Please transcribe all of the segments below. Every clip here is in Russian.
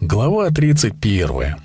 Глава 31.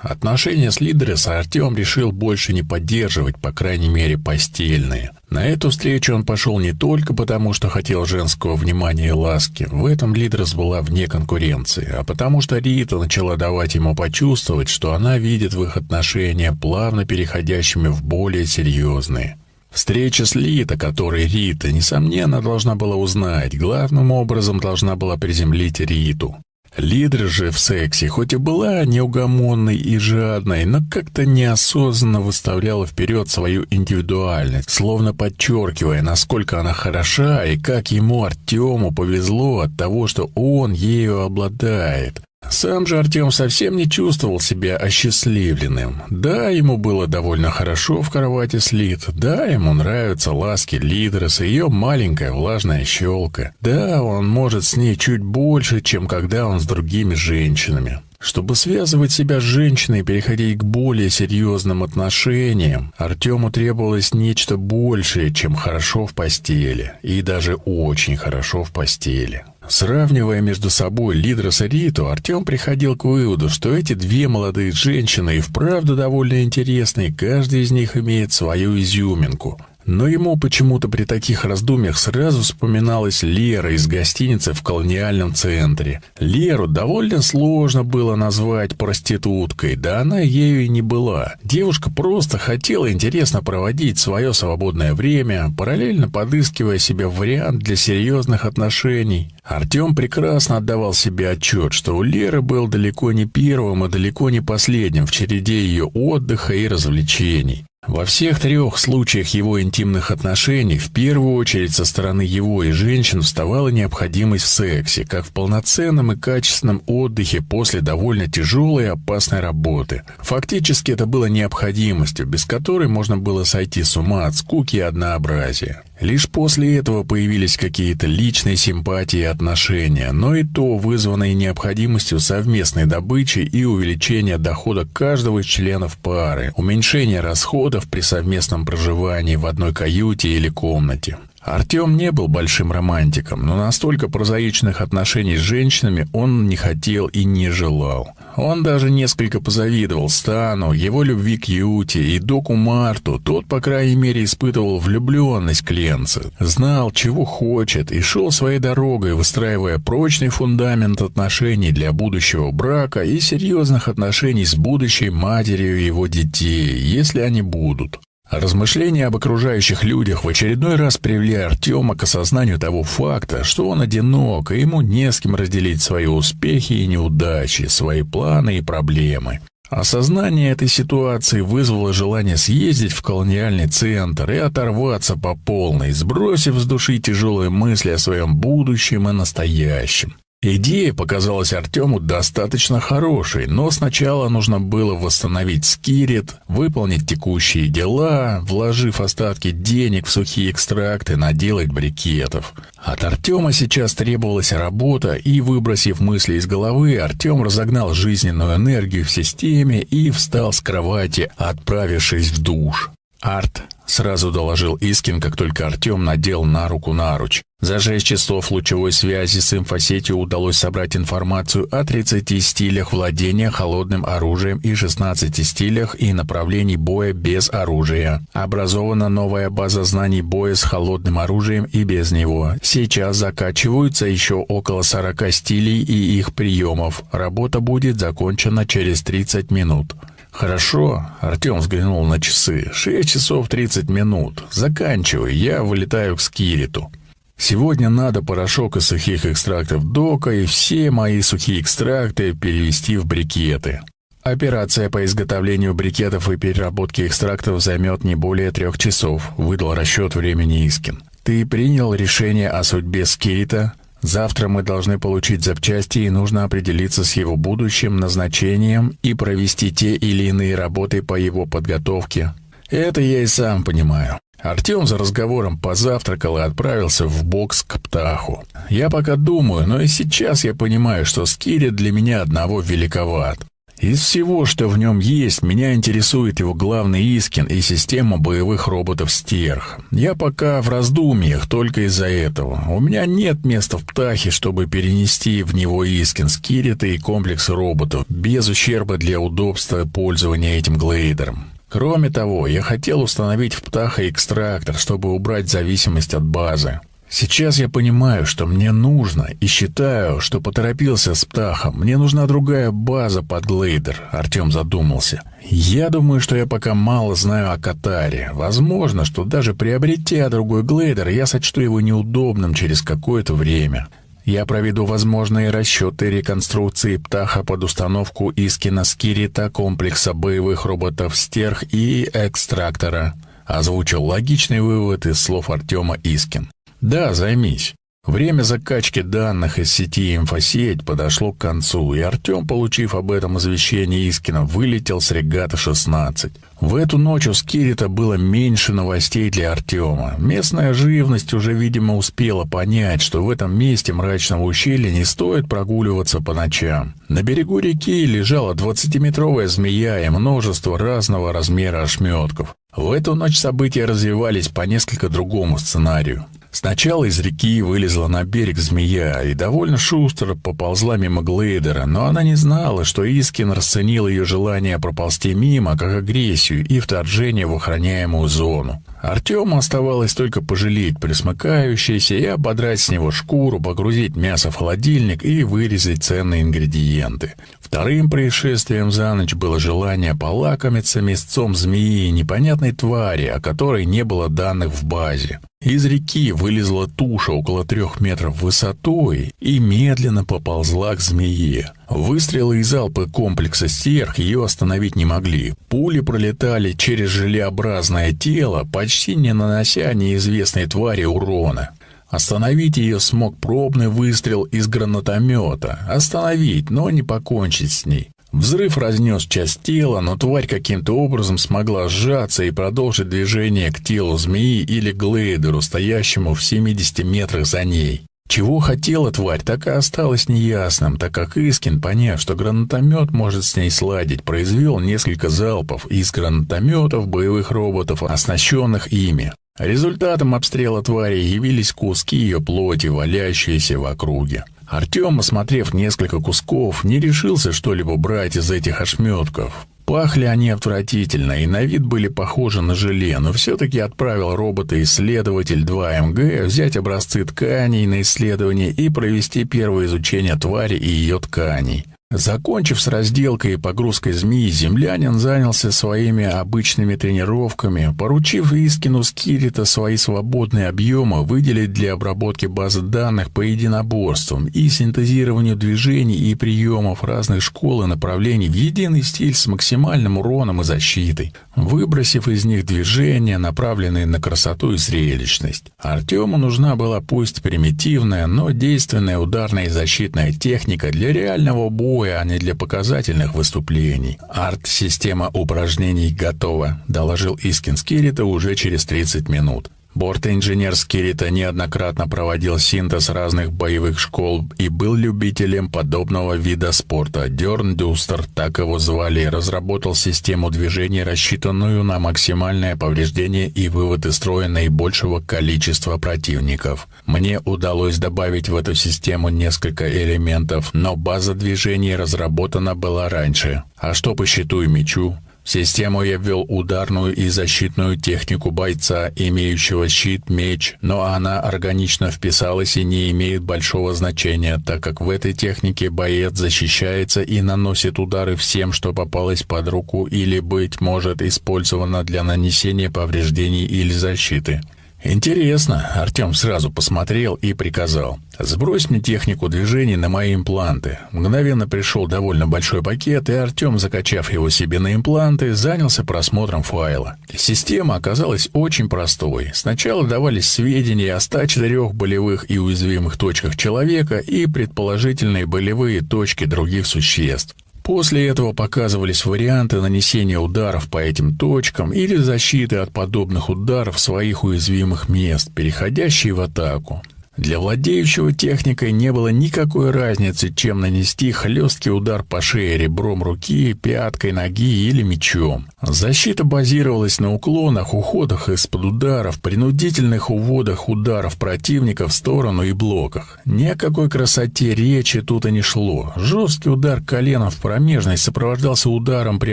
Отношения с Лидерес Артем решил больше не поддерживать, по крайней мере, постельные. На эту встречу он пошел не только потому, что хотел женского внимания и ласки, в этом Лидерес была вне конкуренции, а потому что Рита начала давать ему почувствовать, что она видит в их отношения плавно переходящими в более серьезные. Встреча с Лита, которой Рита, несомненно, должна была узнать, главным образом должна была приземлить Риту. Лидер же в сексе, хоть и была неугомонной и жадной, но как-то неосознанно выставляла вперед свою индивидуальность, словно подчеркивая, насколько она хороша и как ему, Артему, повезло от того, что он ею обладает. Сам же Артем совсем не чувствовал себя осчастливленным. Да, ему было довольно хорошо в кровати с Лид. Да, ему нравятся ласки Лидрес и ее маленькая влажная щелка. Да, он может с ней чуть больше, чем когда он с другими женщинами. Чтобы связывать себя с женщиной и переходить к более серьезным отношениям, Артему требовалось нечто большее, чем хорошо в постели, и даже очень хорошо в постели. Сравнивая между собой Лидрос и Риту, Артем приходил к выводу, что эти две молодые женщины и вправду довольно интересны, и каждая из них имеет свою изюминку. Но ему почему-то при таких раздумьях сразу вспоминалась Лера из гостиницы в колониальном центре. Леру довольно сложно было назвать проституткой, да она ею и не была. Девушка просто хотела интересно проводить свое свободное время, параллельно подыскивая себе вариант для серьезных отношений. Артем прекрасно отдавал себе отчет, что у Леры был далеко не первым и далеко не последним в череде ее отдыха и развлечений. Во всех трех случаях его интимных отношений в первую очередь со стороны его и женщин вставала необходимость в сексе, как в полноценном и качественном отдыхе после довольно тяжелой и опасной работы. Фактически это было необходимостью, без которой можно было сойти с ума от скуки и однообразия. Лишь после этого появились какие-то личные симпатии и отношения, но и то вызванные необходимостью совместной добычи и увеличения дохода каждого из членов пары, уменьшения расходов при совместном проживании в одной каюте или комнате. Артем не был большим романтиком, но настолько прозаичных отношений с женщинами он не хотел и не желал. Он даже несколько позавидовал Стану, его любви к Юте и доку Марту. Тот, по крайней мере, испытывал влюбленность к Ленце, знал, чего хочет, и шел своей дорогой, выстраивая прочный фундамент отношений для будущего брака и серьезных отношений с будущей матерью его детей, если они будут. Размышления об окружающих людях в очередной раз привели Артема к осознанию того факта, что он одинок, и ему не с кем разделить свои успехи и неудачи, свои планы и проблемы. Осознание этой ситуации вызвало желание съездить в колониальный центр и оторваться по полной, сбросив с души тяжелые мысли о своем будущем и настоящем. Идея показалась Артему достаточно хорошей, но сначала нужно было восстановить скирит, выполнить текущие дела, вложив остатки денег в сухие экстракты, наделать брикетов. От Артема сейчас требовалась работа, и, выбросив мысли из головы, Артем разогнал жизненную энергию в системе и встал с кровати, отправившись в душ. «Арт», — сразу доложил Искин, как только Артем надел на руку наруч. За шесть часов лучевой связи с инфосетью удалось собрать информацию о 30 стилях владения холодным оружием и 16 стилях и направлений боя без оружия. Образована новая база знаний боя с холодным оружием и без него. Сейчас закачиваются еще около 40 стилей и их приемов. Работа будет закончена через 30 минут. «Хорошо», — Артем взглянул на часы. «Шесть часов тридцать минут. Заканчивай, я вылетаю к Скириту». Сегодня надо порошок из сухих экстрактов дока и все мои сухие экстракты перевести в брикеты. Операция по изготовлению брикетов и переработке экстрактов займет не более трех часов, выдал расчет времени Искин. Ты принял решение о судьбе Скирита? Завтра мы должны получить запчасти и нужно определиться с его будущим назначением и провести те или иные работы по его подготовке. Это я и сам понимаю. Артем за разговором позавтракал и отправился в бокс к Птаху. Я пока думаю, но и сейчас я понимаю, что Скири для меня одного великоват. Из всего, что в нем есть, меня интересует его главный Искин и система боевых роботов Стерх. Я пока в раздумьях только из-за этого. У меня нет места в Птахе, чтобы перенести в него Искин, Скирита и комплекс роботов, без ущерба для удобства пользования этим глейдером. Кроме того, я хотел установить в Птаха экстрактор, чтобы убрать зависимость от базы. Сейчас я понимаю, что мне нужно, и считаю, что поторопился с Птахом. Мне нужна другая база под глейдер, Артем задумался. Я думаю, что я пока мало знаю о Катаре. Возможно, что даже приобретя другой глейдер, я сочту его неудобным через какое-то время. Я проведу возможные расчеты реконструкции Птаха под установку Искина Скирита комплекса боевых роботов Стерх и Экстрактора. Озвучил логичный вывод из слов Артема Искин. Да, займись. Время закачки данных из сети «Инфосеть» подошло к концу, и Артем, получив об этом извещение Искина, вылетел с регата-16. В эту ночь у Скирита было меньше новостей для Артема. Местная живность уже, видимо, успела понять, что в этом месте мрачного ущелья не стоит прогуливаться по ночам. На берегу реки лежала двадцатиметровая змея и множество разного размера ошметков. В эту ночь события развивались по несколько другому сценарию. Сначала из реки вылезла на берег змея и довольно шустро поползла мимо Глейдера, но она не знала, что Искин расценил ее желание проползти мимо как агрессию и вторжение в охраняемую зону. Артему оставалось только пожалеть присмыкающееся и ободрать с него шкуру, погрузить мясо в холодильник и вырезать ценные ингредиенты. Вторым происшествием за ночь было желание полакомиться мясцом змеи, непонятной твари, о которой не было данных в базе. Из реки вылезла туша около трех метров высотой и медленно поползла к змее. Выстрелы и залпы комплекса «Стерх» ее остановить не могли. Пули пролетали через желеобразное тело, почти не нанося неизвестной твари урона. Остановить ее смог пробный выстрел из гранатомета. Остановить, но не покончить с ней. Взрыв разнес часть тела, но тварь каким-то образом смогла сжаться и продолжить движение к телу змеи или глейдеру, стоящему в 70 метрах за ней. Чего хотела тварь, так и осталось неясным, так как Искин, поняв, что гранатомет может с ней сладить, произвел несколько залпов из гранатометов боевых роботов, оснащенных ими. Результатом обстрела твари явились куски ее плоти, валяющиеся в округе. Артем, осмотрев несколько кусков, не решился что-либо брать из этих ошметков. Пахли они отвратительно и на вид были похожи на желе, но все-таки отправил робота-исследователь 2МГ взять образцы тканей на исследование и провести первое изучение твари и ее тканей. Закончив с разделкой и погрузкой змеи, землянин занялся своими обычными тренировками, поручив Искину Скирита свои свободные объемы выделить для обработки базы данных по единоборствам и синтезированию движений и приемов разных школ и направлений в единый стиль с максимальным уроном и защитой, выбросив из них движения, направленные на красоту и зрелищность. Артему нужна была пусть примитивная, но действенная ударная и защитная техника для реального боя, боя, а не для показательных выступлений. Арт-система упражнений готова, доложил Искин Скирита уже через 30 минут. Борт-инженер Скирита неоднократно проводил синтез разных боевых школ и был любителем подобного вида спорта. Дерн Дюстер, так его звали, разработал систему движения, рассчитанную на максимальное повреждение и вывод из строя наибольшего количества противников. Мне удалось добавить в эту систему несколько элементов, но база движений разработана была раньше. А что по щиту и мечу? В систему я ввел ударную и защитную технику бойца, имеющего щит, меч, но она органично вписалась и не имеет большого значения, так как в этой технике боец защищается и наносит удары всем, что попалось под руку или, быть может, использовано для нанесения повреждений или защиты. «Интересно», — Артем сразу посмотрел и приказал. «Сбрось мне технику движений на мои импланты». Мгновенно пришел довольно большой пакет, и Артем, закачав его себе на импланты, занялся просмотром файла. Система оказалась очень простой. Сначала давались сведения о 104 болевых и уязвимых точках человека и предположительные болевые точки других существ. После этого показывались варианты нанесения ударов по этим точкам или защиты от подобных ударов своих уязвимых мест, переходящие в атаку. Для владеющего техникой не было никакой разницы, чем нанести хлесткий удар по шее ребром руки, пяткой ноги или мечом. Защита базировалась на уклонах, уходах из-под ударов, принудительных уводах ударов противника в сторону и блоках. Ни о какой красоте речи тут и не шло. Жесткий удар коленом в промежность сопровождался ударом при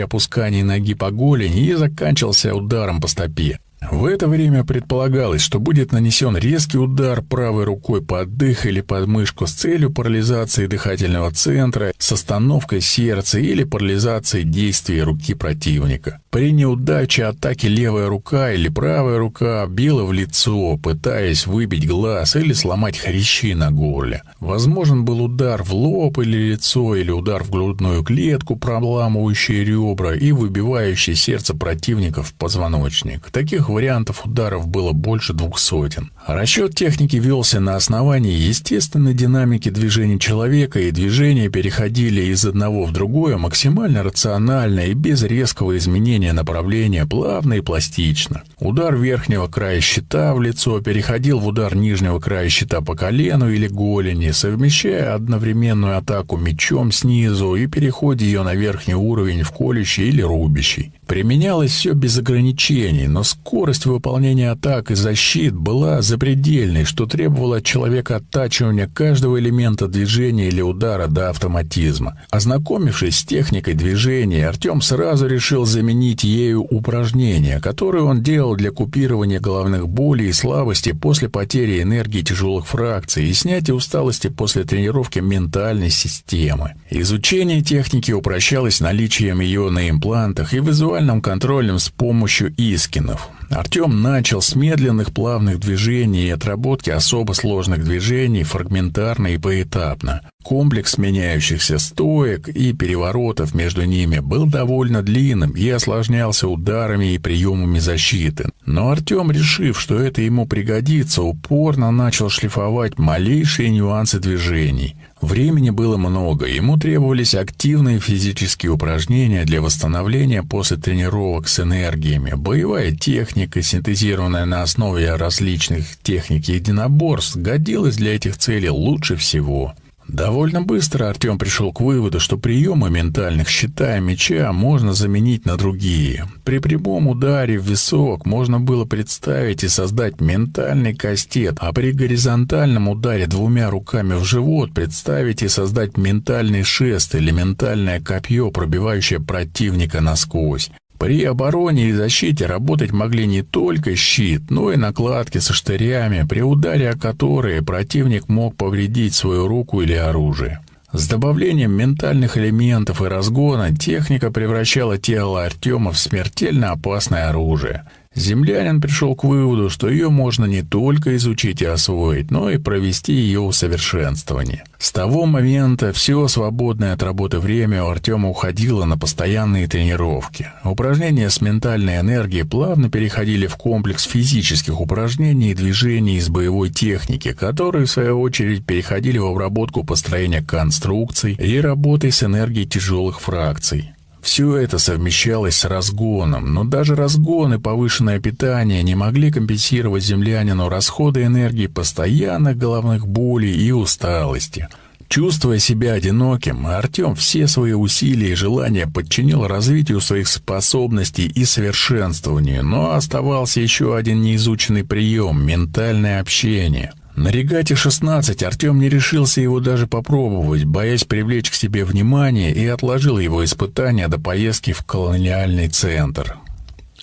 опускании ноги по голени и заканчивался ударом по стопе. В это время предполагалось, что будет нанесен резкий удар правой рукой под дых или под мышку с целью парализации дыхательного центра с остановкой сердца или парализации действий руки противника. При неудаче атаки левая рука или правая рука била в лицо, пытаясь выбить глаз или сломать хрящи на горле. Возможен был удар в лоб или лицо, или удар в грудную клетку, проламывающий ребра и выбивающий сердце противника в позвоночник. Таких вариантов ударов было больше двух сотен. Расчет техники велся на основании естественной динамики движения человека, и движения переходили из одного в другое максимально рационально и без резкого изменения направления, плавно и пластично. Удар верхнего края щита в лицо переходил в удар нижнего края щита по колену или голени, совмещая одновременную атаку мечом снизу и переходе ее на верхний уровень в колющий или рубящий. Применялось все без ограничений, но скорость выполнения атак и защит была запредельной, что требовало от человека оттачивания каждого элемента движения или удара до автоматизма. Ознакомившись с техникой движения, Артем сразу решил заменить ею упражнения, которые он делал для купирования головных болей и слабости после потери энергии тяжелых фракций и снятия усталости после тренировки ментальной системы. Изучение техники упрощалось наличием ее на имплантах и визуальным контролем с помощью искинов. Артем начал с медленных плавных движений и отработки особо сложных движений фрагментарно и поэтапно. Комплекс меняющихся стоек и переворотов между ними был довольно длинным и осложнялся ударами и приемами защиты. Но Артем, решив, что это ему пригодится, упорно начал шлифовать малейшие нюансы движений. Времени было много, ему требовались активные физические упражнения для восстановления после тренировок с энергиями, боевая техника, синтезированная на основе различных техник единоборств, годилась для этих целей лучше всего. Довольно быстро Артем пришел к выводу, что приемы ментальных щита и меча можно заменить на другие. При прямом ударе в висок можно было представить и создать ментальный кастет, а при горизонтальном ударе двумя руками в живот представить и создать ментальный шест или ментальное копье, пробивающее противника насквозь. При обороне и защите работать могли не только щит, но и накладки со штырями, при ударе о которые противник мог повредить свою руку или оружие. С добавлением ментальных элементов и разгона техника превращала тело Артема в смертельно опасное оружие – Землянин пришел к выводу, что ее можно не только изучить и освоить, но и провести ее усовершенствование. С того момента все свободное от работы время у Артема уходило на постоянные тренировки. Упражнения с ментальной энергией плавно переходили в комплекс физических упражнений и движений из боевой техники, которые, в свою очередь, переходили в обработку построения конструкций и работы с энергией тяжелых фракций. Все это совмещалось с разгоном, но даже разгон и повышенное питание не могли компенсировать землянину расходы энергии постоянных головных болей и усталости. Чувствуя себя одиноким, Артем все свои усилия и желания подчинил развитию своих способностей и совершенствованию, но оставался еще один неизученный прием – ментальное общение – на регате 16 Артем не решился его даже попробовать, боясь привлечь к себе внимание, и отложил его испытания до поездки в колониальный центр.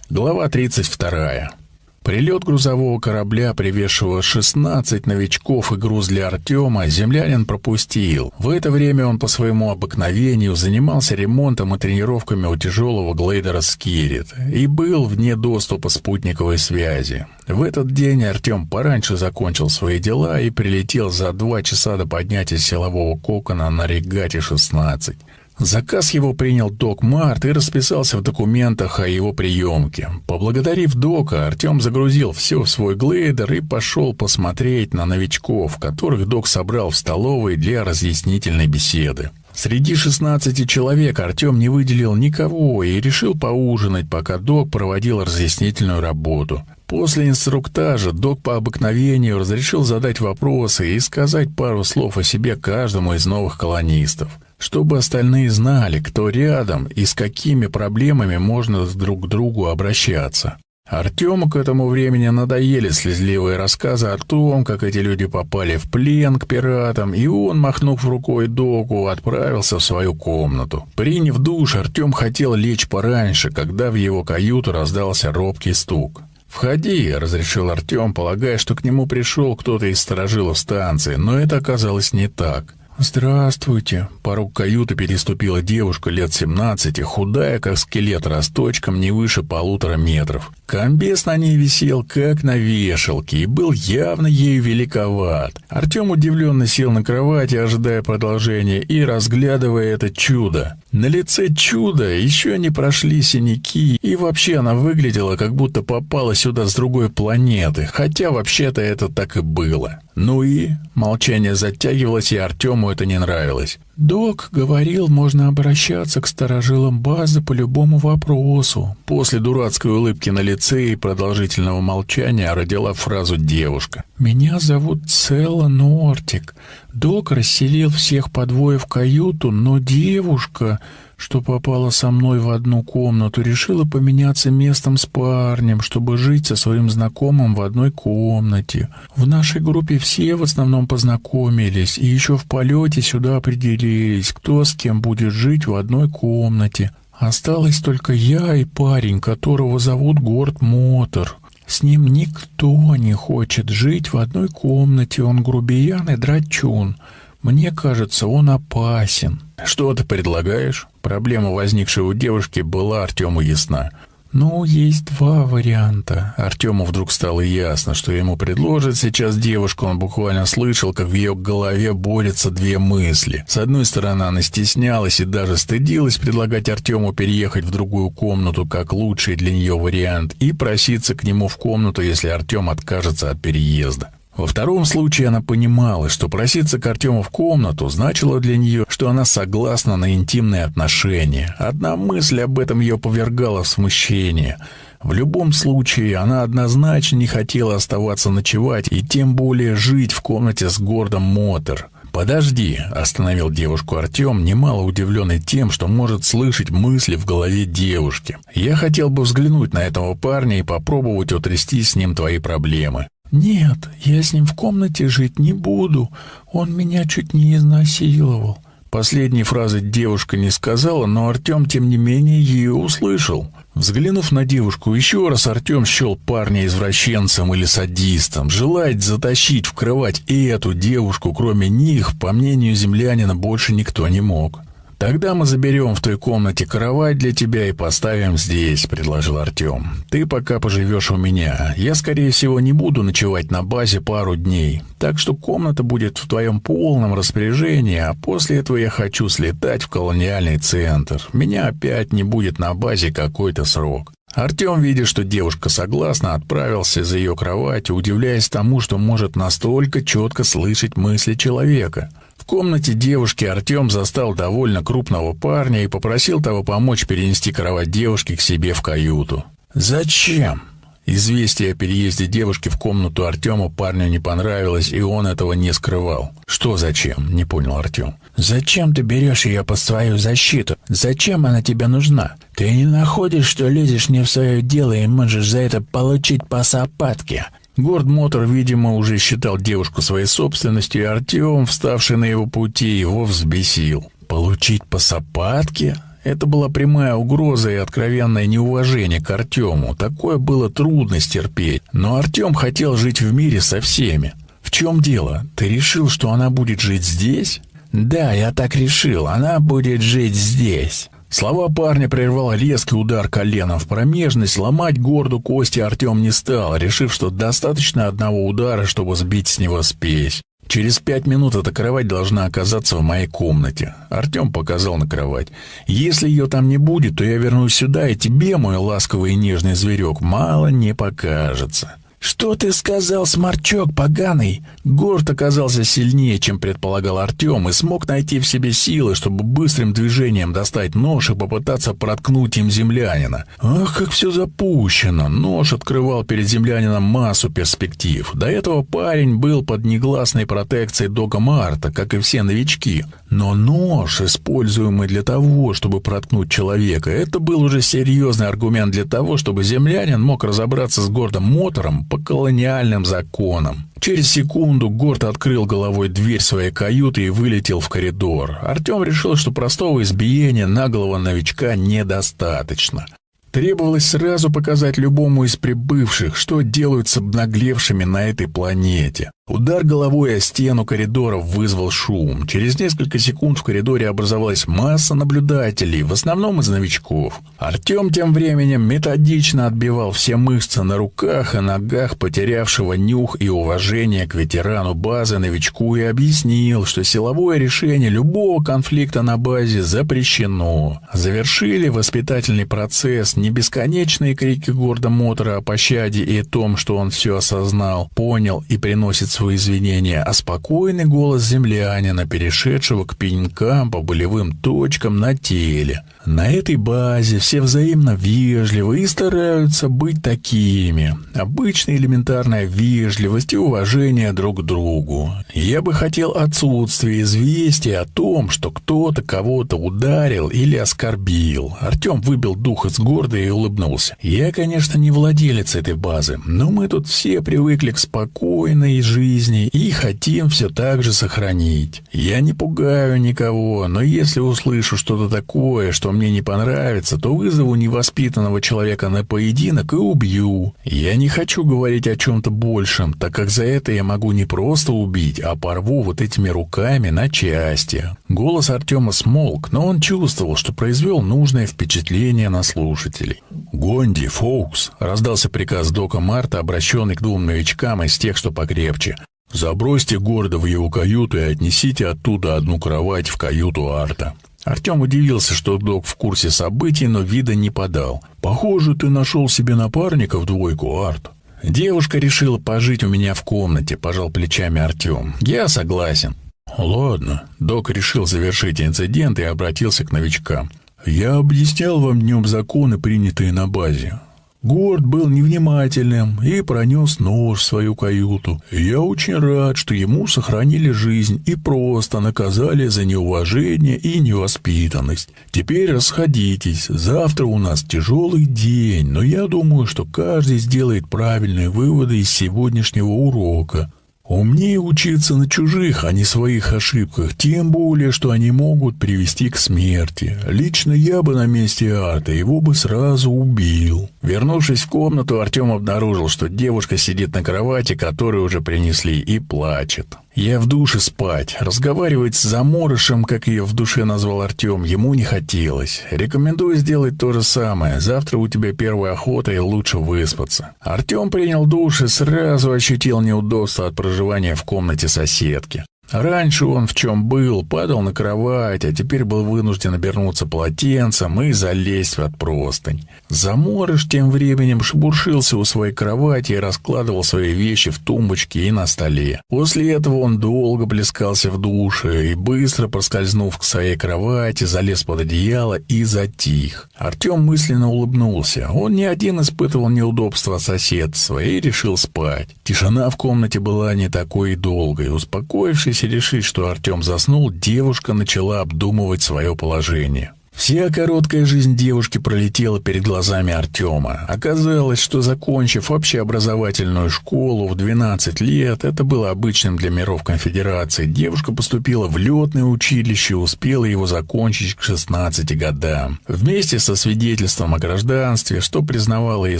Глава 32. Прилет грузового корабля, привезшего 16 новичков и груз для Артема, землянин пропустил. В это время он по своему обыкновению занимался ремонтом и тренировками у тяжелого глейдера «Скирит» и был вне доступа спутниковой связи. В этот день Артем пораньше закончил свои дела и прилетел за два часа до поднятия силового кокона на регате 16. Заказ его принял док Март и расписался в документах о его приемке. Поблагодарив дока, Артем загрузил все в свой глейдер и пошел посмотреть на новичков, которых док собрал в столовой для разъяснительной беседы. Среди 16 человек Артем не выделил никого и решил поужинать, пока док проводил разъяснительную работу. После инструктажа док по обыкновению разрешил задать вопросы и сказать пару слов о себе каждому из новых колонистов, чтобы остальные знали, кто рядом и с какими проблемами можно друг к другу обращаться. Артему к этому времени надоели слезливые рассказы о том, как эти люди попали в плен к пиратам, и он, махнув рукой доку, отправился в свою комнату. Приняв душ, Артем хотел лечь пораньше, когда в его каюту раздался робкий стук. «Входи», — разрешил Артем, полагая, что к нему пришел кто-то из сторожилов станции, но это оказалось не так. «Здравствуйте!» Порог каюты переступила девушка лет семнадцати, худая, как скелет, росточком не выше полутора метров. Комбез на ней висел, как на вешалке, и был явно ею великоват. Артем удивленно сел на кровати, ожидая продолжения, и разглядывая это чудо. На лице чуда еще не прошли синяки, и вообще она выглядела, как будто попала сюда с другой планеты, хотя вообще-то это так и было. Ну и молчание затягивалось, и Артему это не нравилось. Док говорил, можно обращаться к старожилам базы по любому вопросу. После дурацкой улыбки на лице и продолжительного молчания родила фразу девушка. «Меня зовут Целла Нортик. Док расселил всех по двое в каюту, но девушка...» что попала со мной в одну комнату, решила поменяться местом с парнем, чтобы жить со своим знакомым в одной комнате. В нашей группе все в основном познакомились, и еще в полете сюда определились, кто с кем будет жить в одной комнате. Осталось только я и парень, которого зовут Горд Мотор. С ним никто не хочет жить в одной комнате, он грубиян и драчун. Мне кажется, он опасен. Что ты предлагаешь? Проблема, возникшая у девушки, была Артему ясна. «Ну, есть два варианта». Артему вдруг стало ясно, что ему предложит сейчас девушка. Он буквально слышал, как в ее голове борются две мысли. С одной стороны, она стеснялась и даже стыдилась предлагать Артему переехать в другую комнату как лучший для нее вариант и проситься к нему в комнату, если Артем откажется от переезда. Во втором случае она понимала, что проситься к Артему в комнату значило для нее, что она согласна на интимные отношения. Одна мысль об этом ее повергала в смущение. В любом случае, она однозначно не хотела оставаться ночевать и тем более жить в комнате с Гордом Мотор. «Подожди», — остановил девушку Артем, немало удивленный тем, что может слышать мысли в голове девушки. «Я хотел бы взглянуть на этого парня и попробовать утрясти с ним твои проблемы. «Нет, я с ним в комнате жить не буду. Он меня чуть не изнасиловал». Последней фразы девушка не сказала, но Артем, тем не менее, ее услышал. Взглянув на девушку еще раз, Артем счел парня извращенцем или садистом. Желать затащить в кровать и эту девушку, кроме них, по мнению землянина, больше никто не мог. «Тогда мы заберем в той комнате кровать для тебя и поставим здесь», — предложил Артем. «Ты пока поживешь у меня. Я, скорее всего, не буду ночевать на базе пару дней. Так что комната будет в твоем полном распоряжении, а после этого я хочу слетать в колониальный центр. Меня опять не будет на базе какой-то срок». Артем, видя, что девушка согласна, отправился за ее кроватью, удивляясь тому, что может настолько четко слышать мысли человека — в комнате девушки Артем застал довольно крупного парня и попросил того помочь перенести кровать девушки к себе в каюту. «Зачем?» Известие о переезде девушки в комнату Артема парню не понравилось, и он этого не скрывал. «Что зачем?» — не понял Артем. «Зачем ты берешь ее под свою защиту? Зачем она тебе нужна? Ты не находишь, что лезешь не в свое дело и можешь за это получить по сапатке? Горд Мотор, видимо, уже считал девушку своей собственностью, и Артем, вставший на его пути, его взбесил. Получить по сапатке? Это была прямая угроза и откровенное неуважение к Артему. Такое было трудно стерпеть. Но Артем хотел жить в мире со всеми. В чем дело? Ты решил, что она будет жить здесь? Да, я так решил. Она будет жить здесь. Слова парня прервал резкий удар коленом в промежность. Ломать горду кости Артем не стал, решив, что достаточно одного удара, чтобы сбить с него спесь. Через пять минут эта кровать должна оказаться в моей комнате. Артем показал на кровать. Если ее там не будет, то я вернусь сюда, и тебе, мой ласковый и нежный зверек, мало не покажется. «Что ты сказал, сморчок поганый?» Горд оказался сильнее, чем предполагал Артем, и смог найти в себе силы, чтобы быстрым движением достать нож и попытаться проткнуть им землянина. Ах, как все запущено! Нож открывал перед землянином массу перспектив. До этого парень был под негласной протекцией Дога Марта, как и все новички. Но нож, используемый для того, чтобы проткнуть человека, это был уже серьезный аргумент для того, чтобы землянин мог разобраться с Гордом Мотором по колониальным законам. Через секунду Горд открыл головой дверь своей каюты и вылетел в коридор. Артем решил, что простого избиения наглого новичка недостаточно. Требовалось сразу показать любому из прибывших, что делают с обнаглевшими на этой планете. Удар головой о стену коридора вызвал шум. Через несколько секунд в коридоре образовалась масса наблюдателей, в основном из новичков. Артем тем временем методично отбивал все мышцы на руках и ногах потерявшего нюх и уважение к ветерану базы новичку и объяснил, что силовое решение любого конфликта на базе запрещено. Завершили воспитательный процесс не бесконечные крики Горда Мотора о пощаде и о том, что он все осознал, понял и приносит свои извинения, а спокойный голос землянина, перешедшего к пенькам по болевым точкам на теле. На этой базе все взаимно вежливы и стараются быть такими. Обычная элементарная вежливость и уважение друг к другу. Я бы хотел отсутствие известия о том, что кто-то кого-то ударил или оскорбил. Артем выбил дух из горда и улыбнулся. Я, конечно, не владелец этой базы, но мы тут все привыкли к спокойной жизни и хотим все так же сохранить. Я не пугаю никого, но если услышу что-то такое, что мне не понравится, то вызову невоспитанного человека на поединок и убью. Я не хочу говорить о чем-то большем, так как за это я могу не просто убить, а порву вот этими руками на части. Голос Артема смолк, но он чувствовал, что произвел нужное впечатление на слушателей. «Гонди, Фоукс!» — раздался приказ Дока Марта, обращенный к двум новичкам из тех, что покрепче. «Забросьте города в его каюту и отнесите оттуда одну кровать в каюту Арта». Артем удивился, что док в курсе событий, но вида не подал. «Похоже, ты нашел себе напарника в двойку, Арт». «Девушка решила пожить у меня в комнате», — пожал плечами Артем. «Я согласен». «Ладно». Док решил завершить инцидент и обратился к новичкам. «Я объяснял вам днем законы, принятые на базе. Горд был невнимательным и пронес нож в свою каюту. Я очень рад, что ему сохранили жизнь и просто наказали за неуважение и невоспитанность. Теперь расходитесь. Завтра у нас тяжелый день, но я думаю, что каждый сделает правильные выводы из сегодняшнего урока. Умнее учиться на чужих, а не своих ошибках, тем более, что они могут привести к смерти. Лично я бы на месте Арта его бы сразу убил. Вернувшись в комнату, Артем обнаружил, что девушка сидит на кровати, которую уже принесли, и плачет. Я в душе спать. Разговаривать с заморышем, как ее в душе назвал Артем, ему не хотелось. Рекомендую сделать то же самое. Завтра у тебя первая охота и лучше выспаться. Артем принял душ и сразу ощутил неудобство от проживания в комнате соседки. Раньше он в чем был, падал на кровать, а теперь был вынужден обернуться полотенцем и залезть в простынь. Заморыш тем временем шебуршился у своей кровати и раскладывал свои вещи в тумбочке и на столе. После этого он долго плескался в душе и, быстро проскользнув к своей кровати, залез под одеяло и затих. Артем мысленно улыбнулся. Он не один испытывал неудобства соседства и решил спать. Тишина в комнате была не такой долгой. Успокоившись, решить, что Артем заснул, девушка начала обдумывать свое положение. Вся короткая жизнь девушки пролетела перед глазами Артема. Оказалось, что, закончив общеобразовательную школу в 12 лет, это было обычным для миров конфедерации, девушка поступила в летное училище и успела его закончить к 16 годам. Вместе со свидетельством о гражданстве, что признавало ее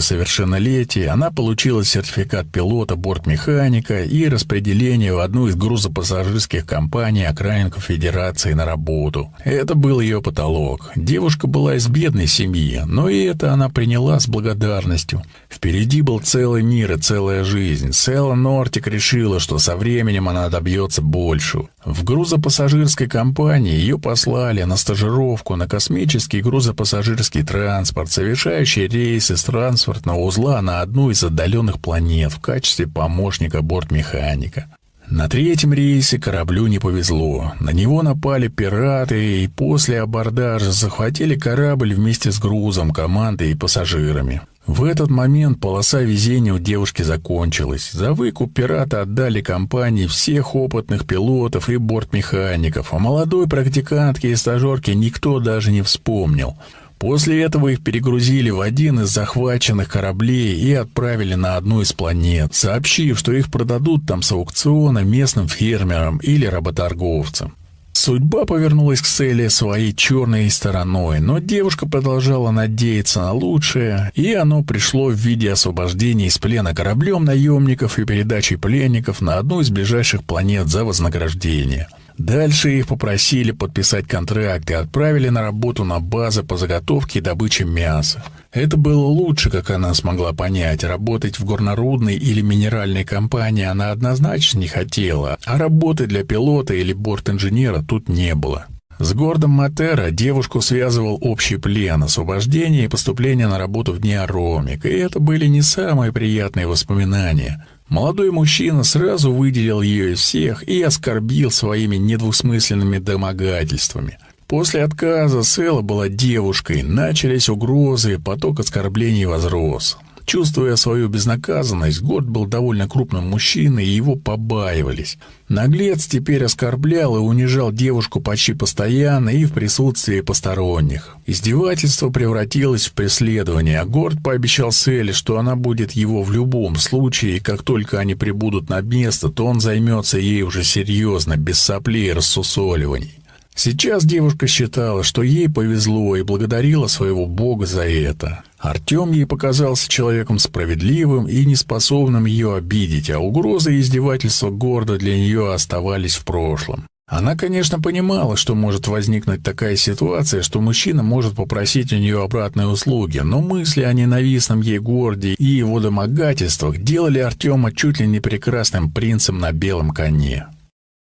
совершеннолетие, она получила сертификат пилота бортмеханика и распределение в одну из грузопассажирских компаний окраин конфедерации на работу. Это был ее потолок. Девушка была из бедной семьи, но и это она приняла с благодарностью. Впереди был целый мир и целая жизнь. Села Нортик решила, что со временем она добьется большего. В грузопассажирской компании ее послали на стажировку на космический грузопассажирский транспорт, совершающий рейсы с транспортного узла на одну из отдаленных планет в качестве помощника бортмеханика. На третьем рейсе кораблю не повезло. На него напали пираты и после абордажа захватили корабль вместе с грузом, командой и пассажирами. В этот момент полоса везения у девушки закончилась. За выкуп пираты отдали компании всех опытных пилотов и бортмехаников, а молодой практикантке и стажерке никто даже не вспомнил. После этого их перегрузили в один из захваченных кораблей и отправили на одну из планет, сообщив, что их продадут там с аукциона местным фермерам или работорговцам. Судьба повернулась к цели своей черной стороной, но девушка продолжала надеяться на лучшее, и оно пришло в виде освобождения из плена кораблем наемников и передачи пленников на одну из ближайших планет за вознаграждение – Дальше их попросили подписать контракт и отправили на работу на базы по заготовке и добыче мяса. Это было лучше, как она смогла понять. Работать в горнорудной или минеральной компании она однозначно не хотела, а работы для пилота или борт-инженера тут не было. С Гордом Матера девушку связывал общий плен, освобождение и поступление на работу в Неоромик, и это были не самые приятные воспоминания. Молодой мужчина сразу выделил ее из всех и оскорбил своими недвусмысленными домогательствами. После отказа Села была девушкой, начались угрозы, поток оскорблений возрос. Чувствуя свою безнаказанность, Горд был довольно крупным мужчиной, и его побаивались. Наглец теперь оскорблял и унижал девушку почти постоянно и в присутствии посторонних. Издевательство превратилось в преследование, а Горд пообещал Селли, что она будет его в любом случае, и как только они прибудут на место, то он займется ей уже серьезно, без соплей и рассусоливаний. Сейчас девушка считала, что ей повезло и благодарила своего бога за это. Артем ей показался человеком справедливым и неспособным ее обидеть, а угрозы и издевательства гордо для нее оставались в прошлом. Она, конечно, понимала, что может возникнуть такая ситуация, что мужчина может попросить у нее обратной услуги, но мысли о ненавистном ей горде и его домогательствах делали Артема чуть ли не прекрасным принцем на белом коне.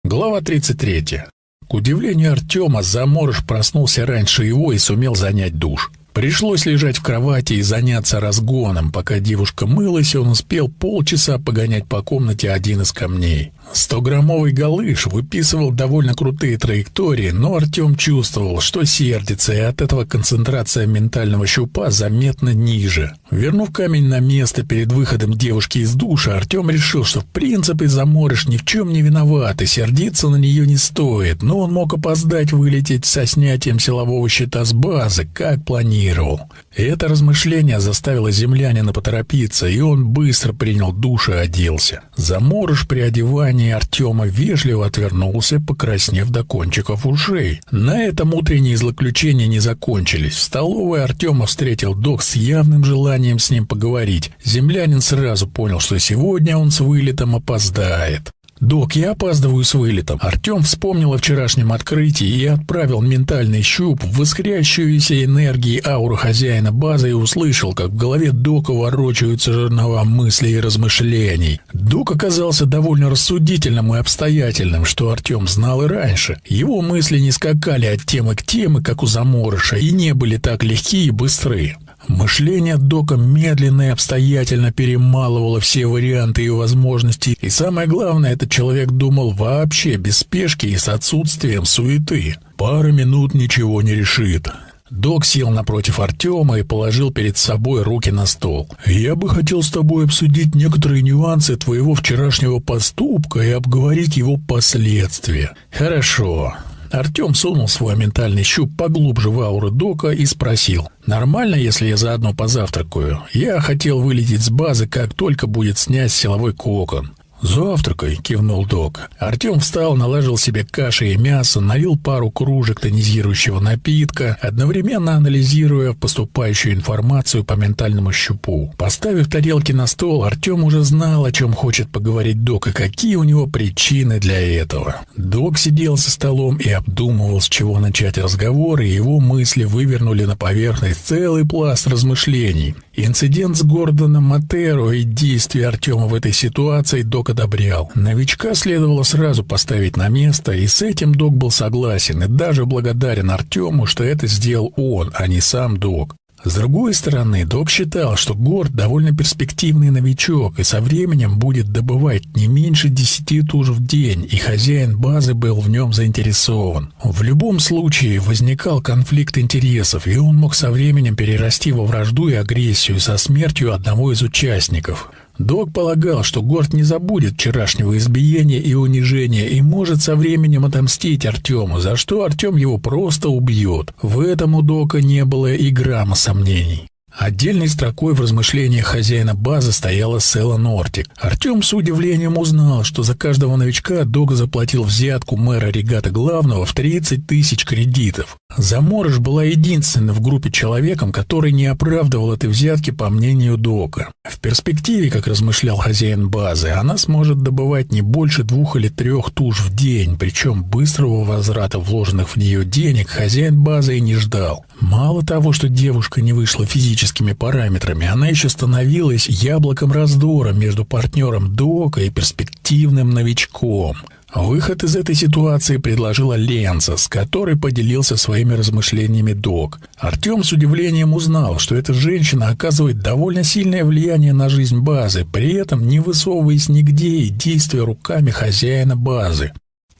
Глава 33. К удивлению Артема, Заморож проснулся раньше его и сумел занять душ. Пришлось лежать в кровати и заняться разгоном. Пока девушка мылась, он успел полчаса погонять по комнате один из камней. Стограммовый галыш выписывал довольно крутые траектории, но Артем чувствовал, что сердится, и от этого концентрация ментального щупа заметно ниже. Вернув камень на место перед выходом девушки из душа, Артем решил, что в принципе заморыш ни в чем не виноват, и сердиться на нее не стоит, но он мог опоздать вылететь со снятием силового щита с базы, как планировал. Это размышление заставило землянина поторопиться, и он быстро принял душ и оделся. Заморыш при одевании Артема вежливо отвернулся, покраснев до кончиков ушей. На этом утренние злоключения не закончились. В столовой Артема встретил док с явным желанием с ним поговорить. Землянин сразу понял, что сегодня он с вылетом опоздает. «Док, я опаздываю с вылетом». Артем вспомнил о вчерашнем открытии и отправил ментальный щуп в искрящуюся энергией ауру хозяина базы и услышал, как в голове Дока ворочаются жернова мыслей и размышлений. Док оказался довольно рассудительным и обстоятельным, что Артем знал и раньше. Его мысли не скакали от темы к теме, как у заморыша, и не были так легкие и быстрые. Мышление Дока медленно и обстоятельно перемалывало все варианты и возможности, и самое главное, этот человек думал вообще без спешки и с отсутствием суеты. Пара минут ничего не решит. Док сел напротив Артема и положил перед собой руки на стол. «Я бы хотел с тобой обсудить некоторые нюансы твоего вчерашнего поступка и обговорить его последствия». «Хорошо. Артем сунул свой ментальный щуп поглубже в ауру Дока и спросил. «Нормально, если я заодно позавтракаю? Я хотел вылететь с базы, как только будет снять силовой кокон». «Завтракай», — кивнул док. Артем встал, наложил себе каши и мясо, налил пару кружек тонизирующего напитка, одновременно анализируя поступающую информацию по ментальному щупу. Поставив тарелки на стол, Артем уже знал, о чем хочет поговорить док и какие у него причины для этого. Док сидел за столом и обдумывал, с чего начать разговор, и его мысли вывернули на поверхность целый пласт размышлений. Инцидент с Гордоном Матеро и действия Артема в этой ситуации док одобрял. Новичка следовало сразу поставить на место, и с этим док был согласен и даже благодарен Артему, что это сделал он, а не сам док. С другой стороны, док считал, что Горд довольно перспективный новичок и со временем будет добывать не меньше десяти туш в день, и хозяин базы был в нем заинтересован. В любом случае возникал конфликт интересов, и он мог со временем перерасти во вражду и агрессию со смертью одного из участников. Док полагал, что Горд не забудет вчерашнего избиения и унижения и может со временем отомстить Артему, за что Артем его просто убьет. В этом у Дока не было и грамма сомнений. Отдельной строкой в размышлениях хозяина базы стояла Села Нортик. Артем с удивлением узнал, что за каждого новичка Дога заплатил взятку мэра регата главного в 30 тысяч кредитов. Заморож была единственной в группе человеком, который не оправдывал этой взятки по мнению Дока. В перспективе, как размышлял хозяин базы, она сможет добывать не больше двух или трех туш в день, причем быстрого возврата вложенных в нее денег хозяин базы и не ждал. Мало того, что девушка не вышла физическими параметрами, она еще становилась яблоком раздора между партнером Дока и перспективным новичком – Выход из этой ситуации предложила Ленца, с которой поделился своими размышлениями док. Артем с удивлением узнал, что эта женщина оказывает довольно сильное влияние на жизнь базы, при этом не высовываясь нигде и действуя руками хозяина базы.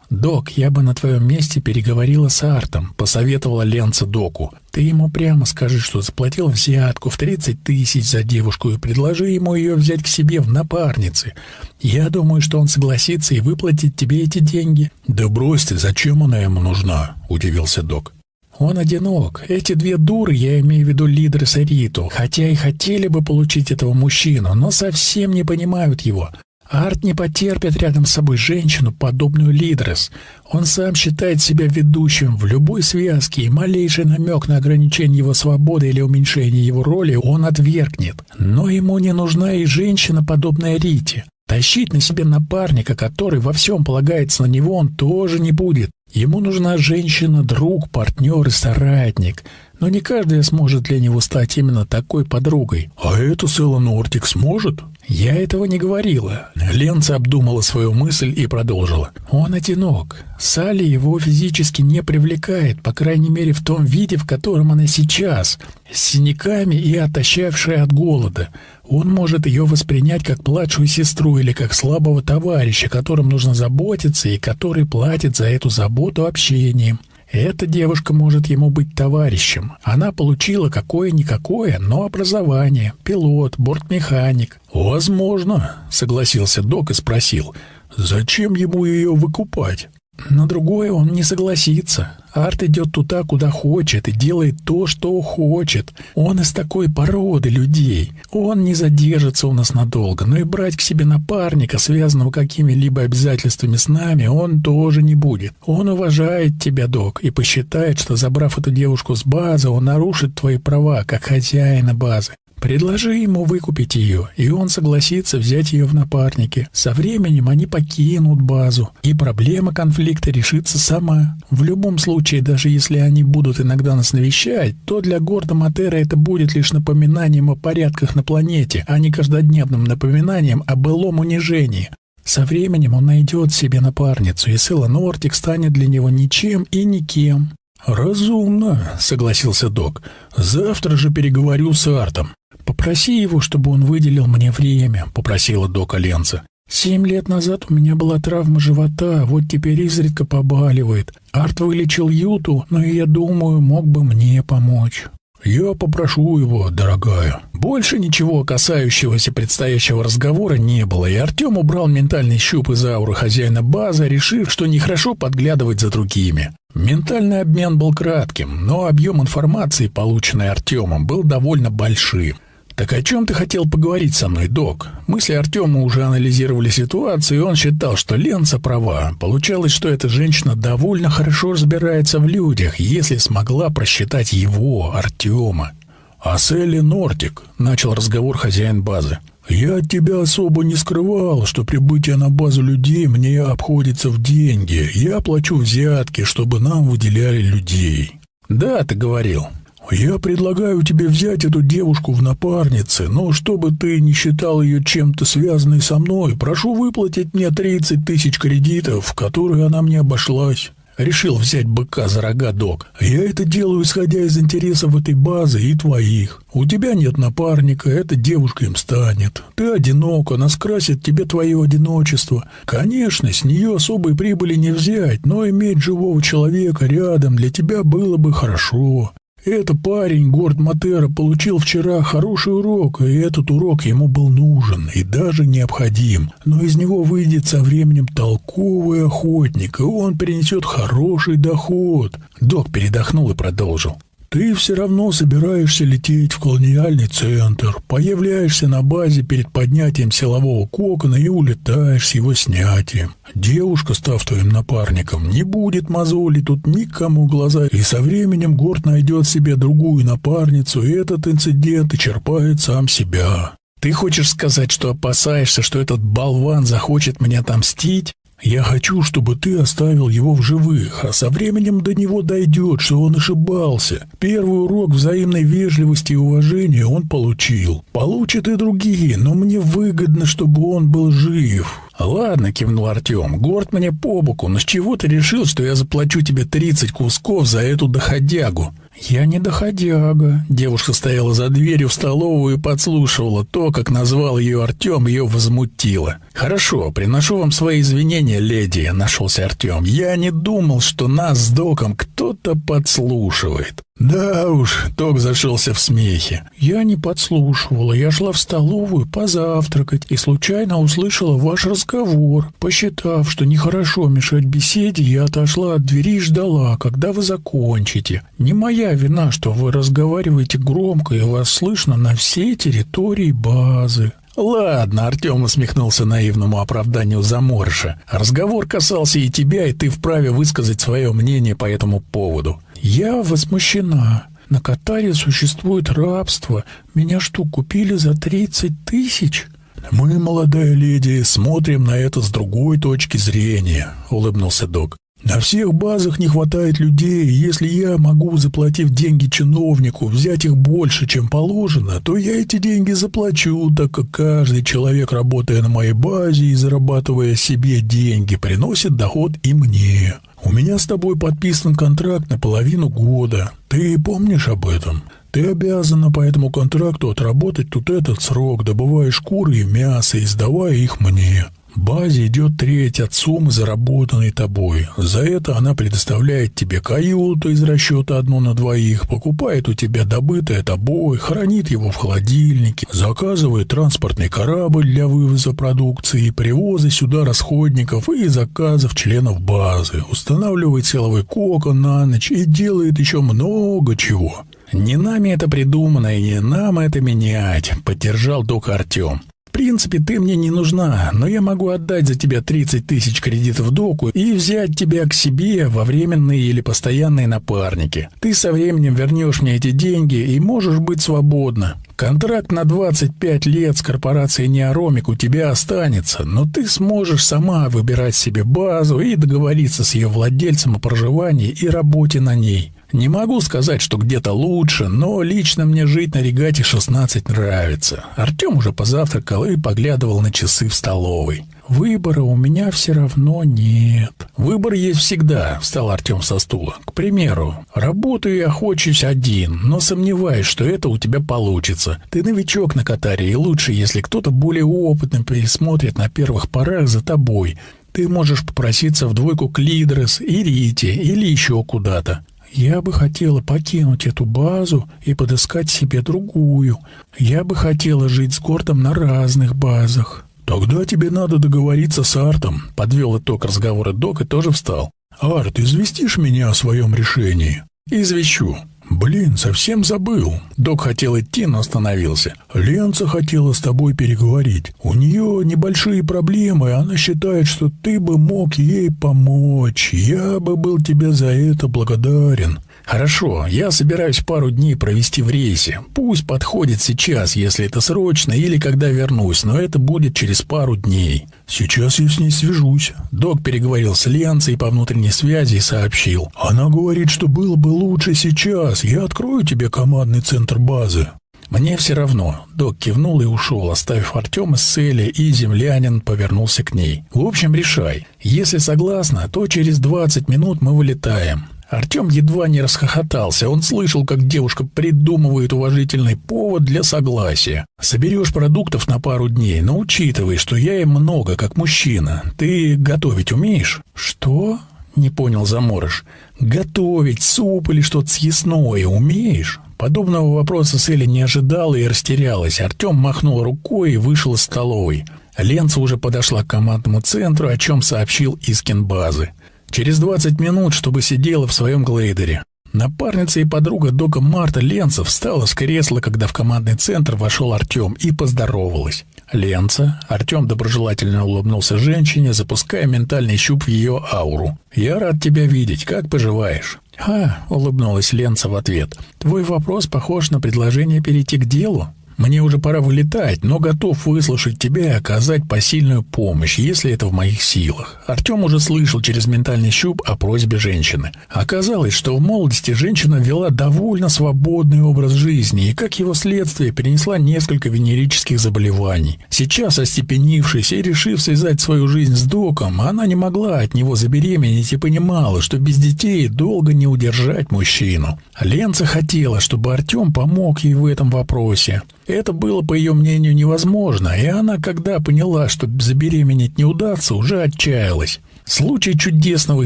«Док, я бы на твоем месте переговорила с Артом», — посоветовала Ленца доку. «Ты ему прямо скажи, что заплатил взятку в 30 тысяч за девушку и предложи ему ее взять к себе в напарницы. Я думаю, что он согласится и выплатит тебе эти деньги». «Да брось ты, зачем она ему нужна?» — удивился док. Он одинок. Эти две дуры, я имею в виду лидеры Сариту, хотя и хотели бы получить этого мужчину, но совсем не понимают его. Арт не потерпит рядом с собой женщину, подобную Лидрес. Он сам считает себя ведущим в любой связке, и малейший намек на ограничение его свободы или уменьшение его роли он отвергнет. Но ему не нужна и женщина, подобная Рите. Тащить на себе напарника, который во всем полагается на него, он тоже не будет. Ему нужна женщина, друг, партнер и соратник. Но не каждая сможет для него стать именно такой подругой. А это Сэлла Нортик сможет? «Я этого не говорила». Ленца обдумала свою мысль и продолжила. «Он одинок. Салли его физически не привлекает, по крайней мере в том виде, в котором она сейчас, с синяками и отощавшая от голода. Он может ее воспринять как младшую сестру или как слабого товарища, которым нужно заботиться и который платит за эту заботу общением». Эта девушка может ему быть товарищем. Она получила какое-никакое, но образование. Пилот, бортмеханик. «Возможно», — согласился док и спросил, «зачем ему ее выкупать?» На другое он не согласится. Арт идет туда, куда хочет, и делает то, что хочет. Он из такой породы людей. Он не задержится у нас надолго, но и брать к себе напарника, связанного какими-либо обязательствами с нами, он тоже не будет. Он уважает тебя, док, и посчитает, что, забрав эту девушку с базы, он нарушит твои права, как хозяина базы. Предложи ему выкупить ее, и он согласится взять ее в напарники. Со временем они покинут базу, и проблема конфликта решится сама. В любом случае, даже если они будут иногда нас навещать, то для Горда Матера это будет лишь напоминанием о порядках на планете, а не каждодневным напоминанием о былом унижении. Со временем он найдет себе напарницу, и Села Нортик станет для него ничем и никем. «Разумно», — согласился док. «Завтра же переговорю с Артом. «Попроси его, чтобы он выделил мне время», — попросила дока Ленца. «Семь лет назад у меня была травма живота, вот теперь изредка побаливает. Арт вылечил Юту, но я думаю, мог бы мне помочь». «Я попрошу его, дорогая». Больше ничего касающегося предстоящего разговора не было, и Артем убрал ментальный щуп из ауры хозяина базы, решив, что нехорошо подглядывать за другими. Ментальный обмен был кратким, но объем информации, полученной Артемом, был довольно большим. «Так о чем ты хотел поговорить со мной, док?» Мысли Артема уже анализировали ситуацию, и он считал, что Ленца права. Получалось, что эта женщина довольно хорошо разбирается в людях, если смогла просчитать его, Артема. «А Селли Нортик», — начал разговор хозяин базы. «Я от тебя особо не скрывал, что прибытие на базу людей мне обходится в деньги. Я плачу взятки, чтобы нам выделяли людей». «Да, ты говорил. «Я предлагаю тебе взять эту девушку в напарнице, но чтобы ты не считал ее чем-то связанной со мной, прошу выплатить мне 30 тысяч кредитов, в которые она мне обошлась». Решил взять быка за рога, док. Я это делаю, исходя из интересов этой базы и твоих. У тебя нет напарника, эта девушка им станет. Ты одинок, она скрасит тебе твое одиночество. Конечно, с нее особой прибыли не взять, но иметь живого человека рядом для тебя было бы хорошо. Это парень, Горд Матера, получил вчера хороший урок, и этот урок ему был нужен и даже необходим. Но из него выйдет со временем толковый охотник, и он принесет хороший доход. Док передохнул и продолжил. Ты все равно собираешься лететь в колониальный центр, появляешься на базе перед поднятием силового кокона и улетаешь с его снятием. Девушка, став твоим напарником, не будет мозолить тут никому глаза, и со временем Горд найдет себе другую напарницу, и этот инцидент и черпает сам себя. Ты хочешь сказать, что опасаешься, что этот болван захочет мне отомстить? Я хочу, чтобы ты оставил его в живых, а со временем до него дойдет, что он ошибался. Первый урок взаимной вежливости и уважения он получил. Получит и другие, но мне выгодно, чтобы он был жив. «Ладно», — кивнул Артем, — «горд мне по боку, но с чего ты решил, что я заплачу тебе 30 кусков за эту доходягу?» «Я не доходяга». Девушка стояла за дверью в столовую и подслушивала то, как назвал ее Артем, ее возмутило. «Хорошо, приношу вам свои извинения, леди», — нашелся Артем. «Я не думал, что нас с Доком кто-то подслушивает». «Да уж», — Ток зашелся в смехе. «Я не подслушивала. Я шла в столовую позавтракать и случайно услышала ваш разговор. Посчитав, что нехорошо мешать беседе, я отошла от двери и ждала, когда вы закончите. Не моя вина, что вы разговариваете громко и вас слышно на всей территории базы». «Ладно», — Артем усмехнулся наивному оправданию заморша. «Разговор касался и тебя, и ты вправе высказать свое мнение по этому поводу». «Я возмущена. На Катаре существует рабство. Меня что, купили за тридцать тысяч?» «Мы, молодая леди, смотрим на это с другой точки зрения», — улыбнулся док. На всех базах не хватает людей, если я могу, заплатив деньги чиновнику, взять их больше, чем положено, то я эти деньги заплачу, так как каждый человек, работая на моей базе и зарабатывая себе деньги, приносит доход и мне. У меня с тобой подписан контракт на половину года. Ты помнишь об этом? Ты обязана по этому контракту отработать тут этот срок, добывая шкуры и мясо и сдавая их мне базе идет треть от суммы, заработанной тобой. За это она предоставляет тебе каюту из расчета одну на двоих, покупает у тебя добытое тобой, хранит его в холодильнике, заказывает транспортный корабль для вывоза продукции, привоза сюда расходников и заказов членов базы, устанавливает силовой кокон на ночь и делает еще много чего. «Не нами это придумано, и не нам это менять», — поддержал док Артем принципе, ты мне не нужна, но я могу отдать за тебя 30 тысяч кредитов доку и взять тебя к себе во временные или постоянные напарники. Ты со временем вернешь мне эти деньги и можешь быть свободна. Контракт на 25 лет с корпорацией Неоромик у тебя останется, но ты сможешь сама выбирать себе базу и договориться с ее владельцем о проживании и работе на ней. Не могу сказать, что где-то лучше, но лично мне жить на регате 16 нравится. Артем уже позавтракал и поглядывал на часы в столовой. Выбора у меня все равно нет. Выбор есть всегда, встал Артем со стула. К примеру, работаю я хочусь один, но сомневаюсь, что это у тебя получится. Ты новичок на катаре, и лучше, если кто-то более опытный присмотрит на первых порах за тобой. Ты можешь попроситься в двойку к Лидрес и Рите или еще куда-то. Я бы хотела покинуть эту базу и подыскать себе другую. Я бы хотела жить с Гордом на разных базах. Тогда тебе надо договориться с Артом, подвел итог разговора Док и тоже встал. Арт, известишь меня о своем решении? Извещу. Блин, «Блин, совсем забыл». Док хотел идти, но остановился. «Ленца хотела с тобой переговорить. У нее небольшие проблемы, она считает, что ты бы мог ей помочь. Я бы был тебе за это благодарен». «Хорошо, я собираюсь пару дней провести в рейсе. Пусть подходит сейчас, если это срочно, или когда вернусь, но это будет через пару дней». «Сейчас я с ней свяжусь». Док переговорил с Ленцей по внутренней связи и сообщил. «Она говорит, что было бы лучше сейчас. Я открою тебе командный центр базы». «Мне все равно». Док кивнул и ушел, оставив Артема с Цели, и землянин повернулся к ней. «В общем, решай. Если согласна, то через 20 минут мы вылетаем. Артем едва не расхохотался. Он слышал, как девушка придумывает уважительный повод для согласия. «Соберешь продуктов на пару дней, но учитывай, что я им много, как мужчина. Ты готовить умеешь?» «Что?» — не понял Заморыш. «Готовить суп или что-то съестное умеешь?» Подобного вопроса Селли не ожидала и растерялась. Артем махнул рукой и вышел из столовой. Ленца уже подошла к командному центру, о чем сообщил Искин базы. Через 20 минут, чтобы сидела в своем глейдере. Напарница и подруга Дока Марта Ленца встала с кресла, когда в командный центр вошел Артем и поздоровалась. «Ленца?» Артем доброжелательно улыбнулся женщине, запуская ментальный щуп в ее ауру. «Я рад тебя видеть. Как поживаешь?» «Ха!» — улыбнулась Ленца в ответ. «Твой вопрос похож на предложение перейти к делу. Мне уже пора вылетать, но готов выслушать тебя и оказать посильную помощь, если это в моих силах. Артем уже слышал через ментальный щуп о просьбе женщины. Оказалось, что в молодости женщина вела довольно свободный образ жизни и, как его следствие, перенесла несколько венерических заболеваний. Сейчас, остепенившись и решив связать свою жизнь с доком, она не могла от него забеременеть и понимала, что без детей долго не удержать мужчину. Ленца хотела, чтобы Артем помог ей в этом вопросе. Это было, по ее мнению, невозможно, и она, когда поняла, что забеременеть не удастся, уже отчаялась. Случай чудесного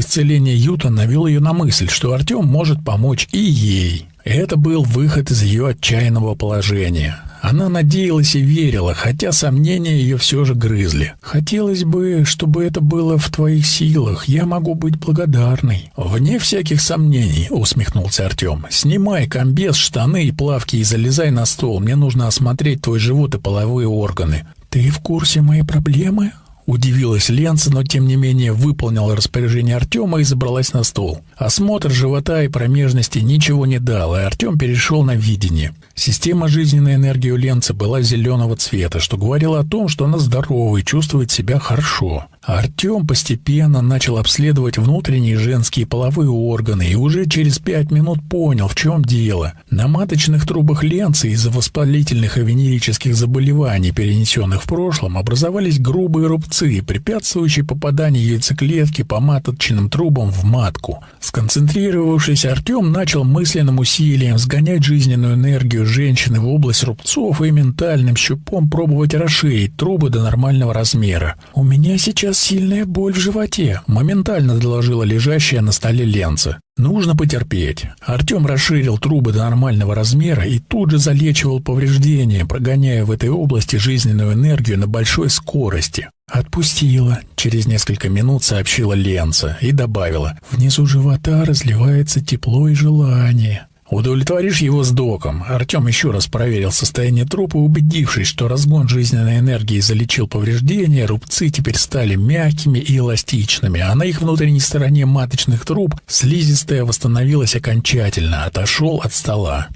исцеления Юта навел ее на мысль, что Артем может помочь и ей. Это был выход из ее отчаянного положения. Она надеялась и верила, хотя сомнения ее все же грызли. «Хотелось бы, чтобы это было в твоих силах. Я могу быть благодарной». «Вне всяких сомнений», — усмехнулся Артем. «Снимай комбез, штаны и плавки и залезай на стол. Мне нужно осмотреть твой живот и половые органы». «Ты в курсе моей проблемы?» Удивилась Ленца, но тем не менее выполнила распоряжение Артема и забралась на стол. Осмотр живота и промежности ничего не дал, и Артем перешел на видение. Система жизненной энергии у Ленца была зеленого цвета, что говорило о том, что она здорова и чувствует себя хорошо. Артем постепенно начал обследовать внутренние женские половые органы и уже через пять минут понял, в чем дело. На маточных трубах ленцы из-за воспалительных и венерических заболеваний, перенесенных в прошлом, образовались грубые рубцы, препятствующие попаданию яйцеклетки по маточным трубам в матку. Сконцентрировавшись, Артем начал мысленным усилием сгонять жизненную энергию женщины в область рубцов и ментальным щупом пробовать расширить трубы до нормального размера. «У меня сейчас сильная боль в животе», — моментально доложила лежащая на столе ленца. «Нужно потерпеть». Артем расширил трубы до нормального размера и тут же залечивал повреждения, прогоняя в этой области жизненную энергию на большой скорости. «Отпустила», — через несколько минут сообщила Ленца и добавила. «Внизу живота разливается тепло и желание». Удовлетворишь его с доком. Артем еще раз проверил состояние трупа, убедившись, что разгон жизненной энергии залечил повреждения, рубцы теперь стали мягкими и эластичными, а на их внутренней стороне маточных труб слизистая восстановилась окончательно, отошел от стола.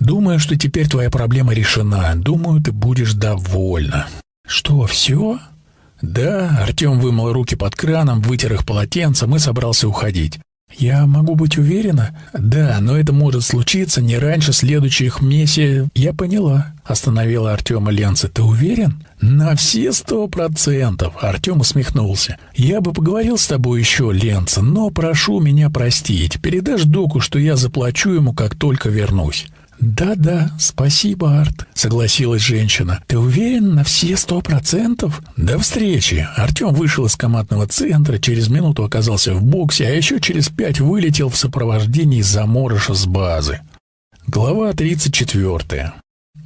Думаю, что теперь твоя проблема решена. Думаю, ты будешь довольна. Что, все? Да, Артем вымыл руки под краном, вытер их полотенцем и собрался уходить. «Я могу быть уверена?» «Да, но это может случиться не раньше следующих месяцев...» «Я поняла», — остановила Артема Ленца. «Ты уверен?» «На все сто процентов», — Артем усмехнулся. «Я бы поговорил с тобой еще, Ленца, но прошу меня простить. Передашь доку, что я заплачу ему, как только вернусь». «Да-да, спасибо, Арт», — согласилась женщина. «Ты уверен на все сто процентов?» «До встречи!» Артем вышел из командного центра, через минуту оказался в боксе, а еще через пять вылетел в сопровождении заморыша с базы. Глава 34.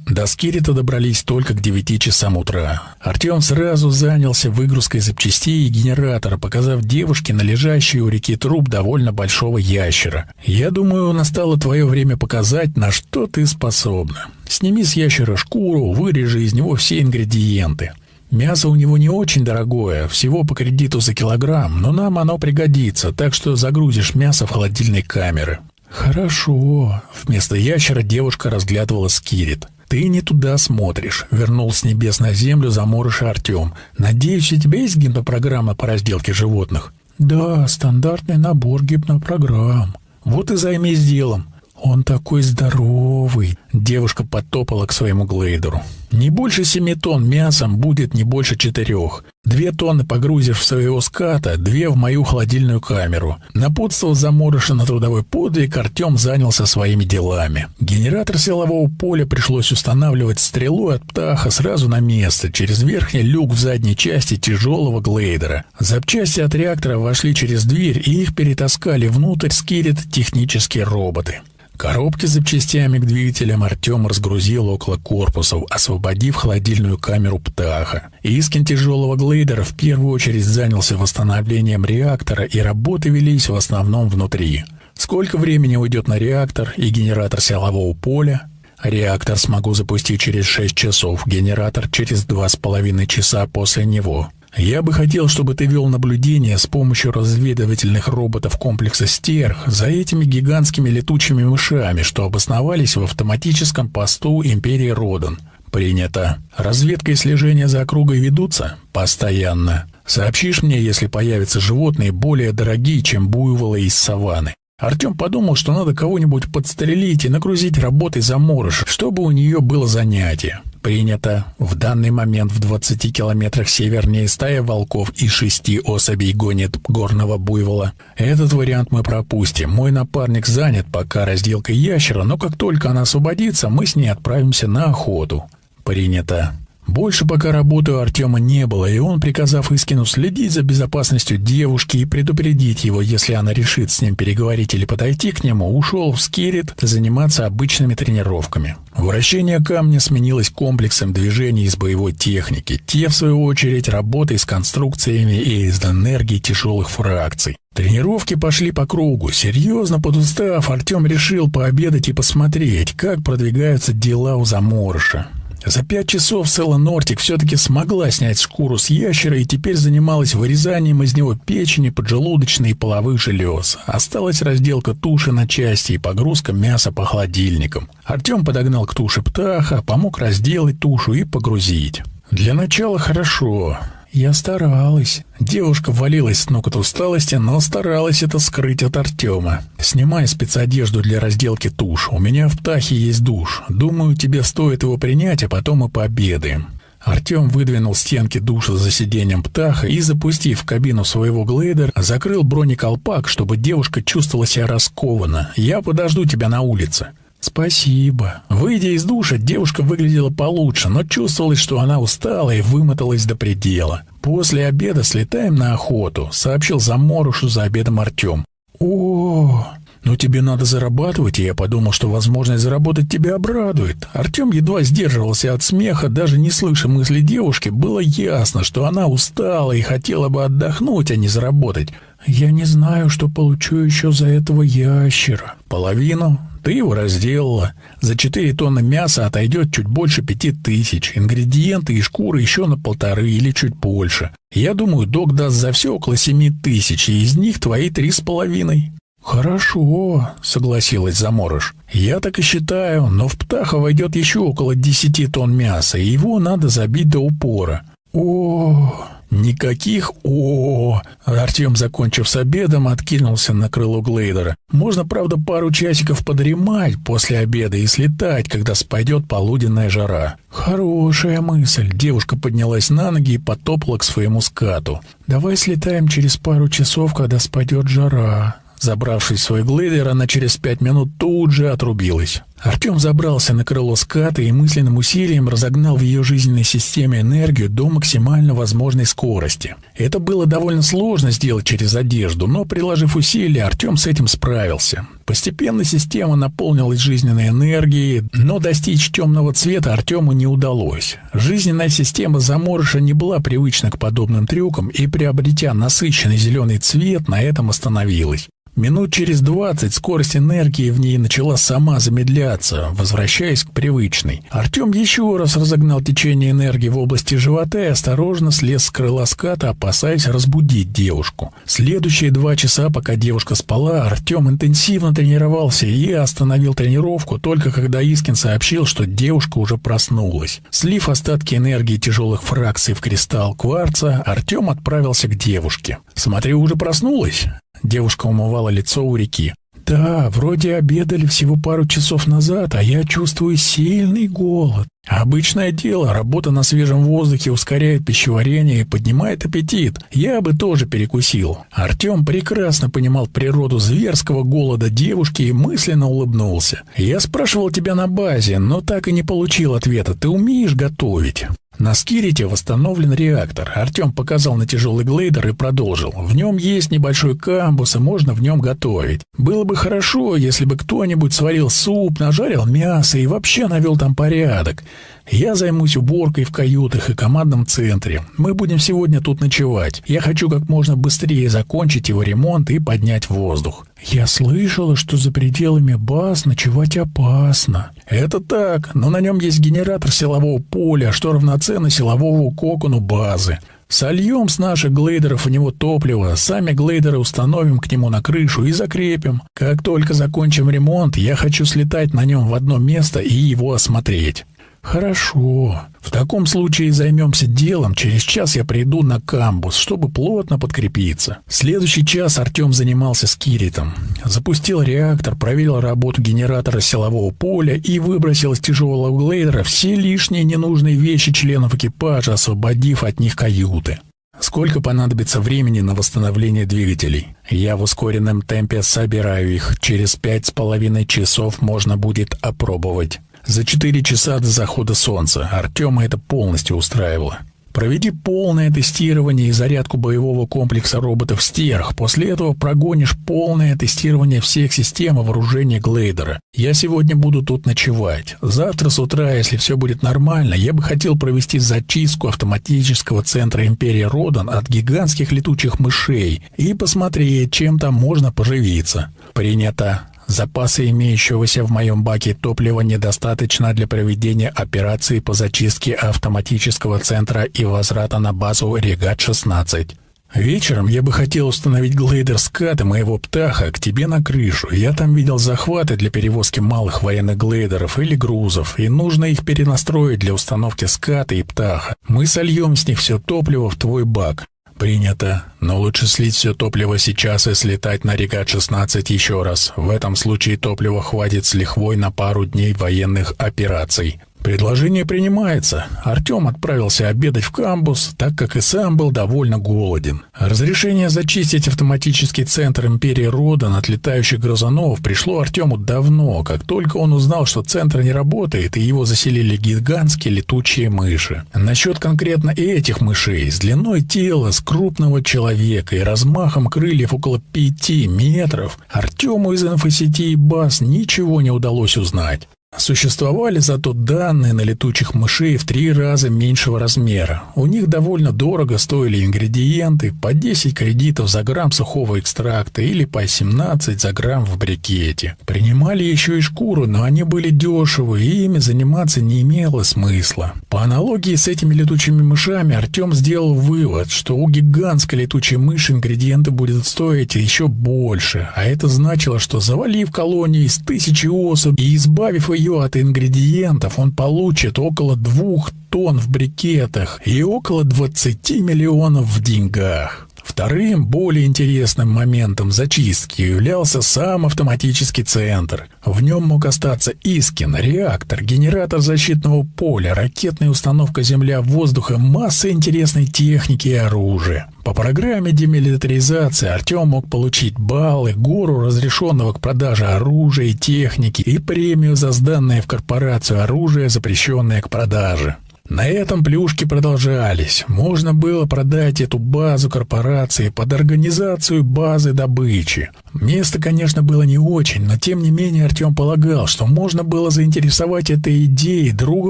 До Скирита добрались только к девяти часам утра. Артем сразу занялся выгрузкой запчастей и генератора, показав девушке на лежащий у реки труп довольно большого ящера. «Я думаю, настало твое время показать, на что ты способна. Сними с ящера шкуру, вырежи из него все ингредиенты». Мясо у него не очень дорогое, всего по кредиту за килограмм, но нам оно пригодится, так что загрузишь мясо в холодильной камеры. Хорошо. Вместо ящера девушка разглядывала скирит. «Ты не туда смотришь», — вернул с небес на землю заморыша Артем. «Надеюсь, у тебя есть гипнопрограмма по разделке животных?» «Да, стандартный набор гипнопрограмм». «Вот и займись делом. «Он такой здоровый!» Девушка подтопала к своему глейдеру. «Не больше семи тонн мясом будет не больше четырех. Две тонны погрузишь в своего ската, две в мою холодильную камеру». Напутствовал заморыша на трудовой подвиг, Артем занялся своими делами. Генератор силового поля пришлось устанавливать стрелу от птаха сразу на место, через верхний люк в задней части тяжелого глейдера. Запчасти от реактора вошли через дверь, и их перетаскали внутрь скирит технические роботы. Коробки с запчастями к двигателям Артем разгрузил около корпусов, освободив холодильную камеру «Птаха». Искин тяжелого глейдера в первую очередь занялся восстановлением реактора, и работы велись в основном внутри. Сколько времени уйдет на реактор и генератор силового поля? Реактор смогу запустить через 6 часов, генератор через 2,5 часа после него. Я бы хотел, чтобы ты вел наблюдение с помощью разведывательных роботов комплекса «Стерх» за этими гигантскими летучими мышами, что обосновались в автоматическом посту Империи Родан. Принято. Разведка и слежение за округой ведутся? Постоянно. Сообщишь мне, если появятся животные более дорогие, чем буйволы из саванны. Артем подумал, что надо кого-нибудь подстрелить и нагрузить работой заморыш, чтобы у нее было занятие. Принято. В данный момент в 20 километрах севернее стая волков и шести особей гонит горного буйвола. Этот вариант мы пропустим. Мой напарник занят пока разделкой ящера, но как только она освободится, мы с ней отправимся на охоту. Принято. Больше пока работы у Артема не было, и он, приказав Искину следить за безопасностью девушки и предупредить его, если она решит с ним переговорить или подойти к нему, ушел в Скирит заниматься обычными тренировками. Вращение камня сменилось комплексом движений из боевой техники, те, в свою очередь, работой с конструкциями и из энергии тяжелых фракций. Тренировки пошли по кругу. Серьезно подустав, Артем решил пообедать и посмотреть, как продвигаются дела у заморыша. За пять часов Села Нортик все-таки смогла снять шкуру с ящера и теперь занималась вырезанием из него печени, поджелудочной и половых желез. Осталась разделка туши на части и погрузка мяса по холодильникам. Артем подогнал к туше птаха, помог разделать тушу и погрузить. Для начала хорошо. Я старалась. Девушка валилась с ног от усталости, но старалась это скрыть от Артема. Снимай спецодежду для разделки туш. У меня в птахе есть душ. Думаю, тебе стоит его принять, а потом мы пообедаем. Артем выдвинул стенки душа за сиденьем птаха и, запустив в кабину своего глейдера, закрыл бронеколпак, чтобы девушка чувствовала себя раскованно. «Я подожду тебя на улице». «Спасибо». Выйдя из душа, девушка выглядела получше, но чувствовалось, что она устала и вымоталась до предела. «После обеда слетаем на охоту», — сообщил заморушу за обедом Артем. «О, но тебе надо зарабатывать, и я подумал, что возможность заработать тебя обрадует». Артем едва сдерживался от смеха, даже не слыша мысли девушки, было ясно, что она устала и хотела бы отдохнуть, а не заработать. «Я не знаю, что получу еще за этого ящера». «Половину?» Ты его разделала. За 4 тонны мяса отойдет чуть больше пяти тысяч. Ингредиенты и шкуры еще на полторы или чуть больше. Я думаю, док даст за все около семи тысяч, и из них твои три с половиной. «Хорошо», — согласилась Заморыш. «Я так и считаю, но в птаха войдет еще около десяти тонн мяса, и его надо забить до упора». «О, Никаких о, Артем, закончив с обедом, откинулся на крыло глейдера. Можно, правда, пару часиков подремать после обеда и слетать, когда спадет полуденная жара. Хорошая мысль. Девушка поднялась на ноги и потопала к своему скату. Давай слетаем через пару часов, когда спадет жара. Забравшись в свой глейдер, она через пять минут тут же отрубилась. Артем забрался на крыло ската и мысленным усилием разогнал в ее жизненной системе энергию до максимально возможной скорости. Это было довольно сложно сделать через одежду, но, приложив усилия, Артем с этим справился. Постепенно система наполнилась жизненной энергией, но достичь темного цвета Артему не удалось. Жизненная система заморыша не была привычна к подобным трюкам и, приобретя насыщенный зеленый цвет, на этом остановилась. Минут через двадцать скорость энергии в ней начала сама замедляться, возвращаясь к привычной. Артем еще раз разогнал течение энергии в области живота и осторожно слез с крыла ската, опасаясь разбудить девушку. Следующие два часа, пока девушка спала, Артем интенсивно тренировался и остановил тренировку только когда Искин сообщил, что девушка уже проснулась. Слив остатки энергии тяжелых фракций в кристалл кварца, Артем отправился к девушке. «Смотри, уже проснулась?» Девушка умывала лицо у реки. «Да, вроде обедали всего пару часов назад, а я чувствую сильный голод. Обычное дело, работа на свежем воздухе ускоряет пищеварение и поднимает аппетит. Я бы тоже перекусил». Артем прекрасно понимал природу зверского голода девушки и мысленно улыбнулся. «Я спрашивал тебя на базе, но так и не получил ответа. Ты умеешь готовить?» На Скирите восстановлен реактор. Артем показал на тяжелый глейдер и продолжил. В нем есть небольшой камбус, и можно в нем готовить. Было бы хорошо, если бы кто-нибудь сварил суп, нажарил мясо и вообще навел там порядок. Я займусь уборкой в каютах и командном центре. Мы будем сегодня тут ночевать. Я хочу как можно быстрее закончить его ремонт и поднять воздух. Я слышала, что за пределами баз ночевать опасно. Это так, но на нем есть генератор силового поля, что равноценно силовому кокону базы. Сольем с наших глейдеров в него топливо, сами глейдеры установим к нему на крышу и закрепим. Как только закончим ремонт, я хочу слетать на нем в одно место и его осмотреть. «Хорошо. В таком случае займемся делом. Через час я приду на камбус, чтобы плотно подкрепиться». Следующий час Артем занимался с Киритом. Запустил реактор, проверил работу генератора силового поля и выбросил из тяжелого глейдера все лишние ненужные вещи членов экипажа, освободив от них каюты. Сколько понадобится времени на восстановление двигателей? Я в ускоренном темпе собираю их. Через пять с половиной часов можно будет опробовать. За четыре часа до захода солнца Артема это полностью устраивало. Проведи полное тестирование и зарядку боевого комплекса роботов «Стерх». После этого прогонишь полное тестирование всех систем вооружения Глейдера. Я сегодня буду тут ночевать. Завтра с утра, если все будет нормально, я бы хотел провести зачистку автоматического центра Империи Родан от гигантских летучих мышей и посмотреть, чем там можно поживиться. Принято. Запасы имеющегося в моем баке топлива недостаточно для проведения операции по зачистке автоматического центра и возврата на базу «Регат-16». Вечером я бы хотел установить глейдер ската моего птаха к тебе на крышу. Я там видел захваты для перевозки малых военных глейдеров или грузов, и нужно их перенастроить для установки ската и птаха. Мы сольем с них все топливо в твой бак. «Принято. Но лучше слить все топливо сейчас и слетать на Регат-16 еще раз. В этом случае топлива хватит с лихвой на пару дней военных операций. Предложение принимается. Артем отправился обедать в камбус, так как и сам был довольно голоден. Разрешение зачистить автоматический центр Империи Родан от летающих грызунов пришло Артему давно, как только он узнал, что центр не работает и его заселили гигантские летучие мыши. Насчет конкретно этих мышей, с длиной тела, с крупного человека и размахом крыльев около пяти метров, Артему из инфосети и баз ничего не удалось узнать. Существовали зато данные на летучих мышей в три раза меньшего размера. У них довольно дорого стоили ингредиенты, по 10 кредитов за грамм сухого экстракта или по 17 за грамм в брикете. Принимали еще и шкуру, но они были дешевы, и ими заниматься не имело смысла. По аналогии с этими летучими мышами Артем сделал вывод, что у гигантской летучей мыши ингредиенты будут стоить еще больше, а это значило, что завалив колонию из тысячи особей и избавив ее от ингредиентов, он получит около двух тонн в брикетах и около 20 миллионов в деньгах. Вторым, более интересным моментом зачистки являлся сам автоматический центр. В нем мог остаться Искин, реактор, генератор защитного поля, ракетная установка «Земля-воздуха», масса интересной техники и оружия. По программе демилитаризации Артем мог получить баллы, гору разрешенного к продаже оружия и техники и премию за сданное в корпорацию оружие, запрещенное к продаже. На этом плюшки продолжались. Можно было продать эту базу корпорации под организацию базы добычи. Место, конечно, было не очень, но тем не менее Артем полагал, что можно было заинтересовать этой идеей друга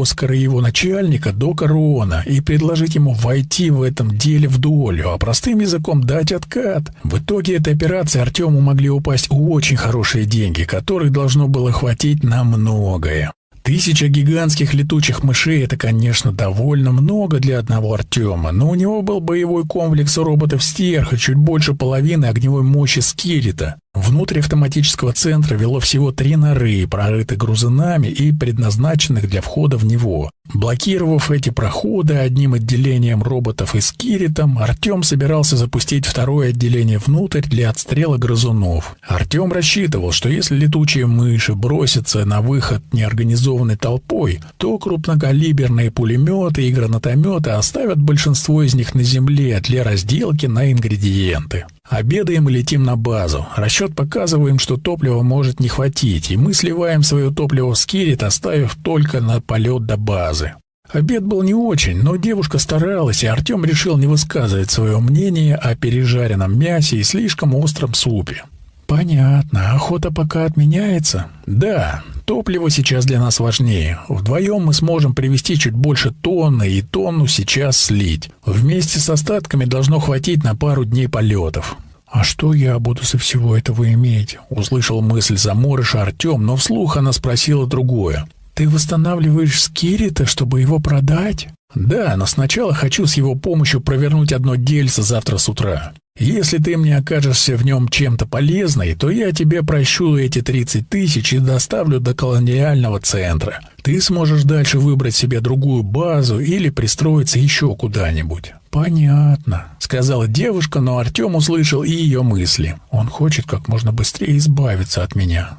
Оскара и его начальника Дока Рона и предложить ему войти в этом деле в долю, а простым языком дать откат. В итоге этой операции Артему могли упасть очень хорошие деньги, которых должно было хватить на многое. Тысяча гигантских летучих мышей — это, конечно, довольно много для одного Артема, но у него был боевой комплекс роботов Стерха, чуть больше половины огневой мощи Скирита. Внутрь автоматического центра вело всего три норы, прорыты грузинами и предназначенных для входа в него. Блокировав эти проходы одним отделением роботов и скиритом, Артем собирался запустить второе отделение внутрь для отстрела грызунов. Артем рассчитывал, что если летучие мыши бросятся на выход неорганизованной толпой, то крупнокалиберные пулеметы и гранатометы оставят большинство из них на земле для разделки на ингредиенты. Обедаем и летим на базу. Расчет показываем, что топлива может не хватить, и мы сливаем свое топливо в скирит, оставив только на полет до базы. Обед был не очень, но девушка старалась, и Артем решил не высказывать свое мнение о пережаренном мясе и слишком остром супе. «Понятно. Охота пока отменяется?» «Да. Топливо сейчас для нас важнее. Вдвоем мы сможем привезти чуть больше тонны и тонну сейчас слить. Вместе с остатками должно хватить на пару дней полетов». «А что я буду со всего этого иметь?» — услышал мысль заморыша Артем, но вслух она спросила другое. «Ты восстанавливаешь Скирита, чтобы его продать?» «Да, но сначала хочу с его помощью провернуть одно дельце завтра с утра. Если ты мне окажешься в нем чем-то полезной, то я тебе прощу эти 30 тысяч и доставлю до колониального центра. Ты сможешь дальше выбрать себе другую базу или пристроиться еще куда-нибудь». «Понятно», — сказала девушка, но Артем услышал и ее мысли. «Он хочет как можно быстрее избавиться от меня».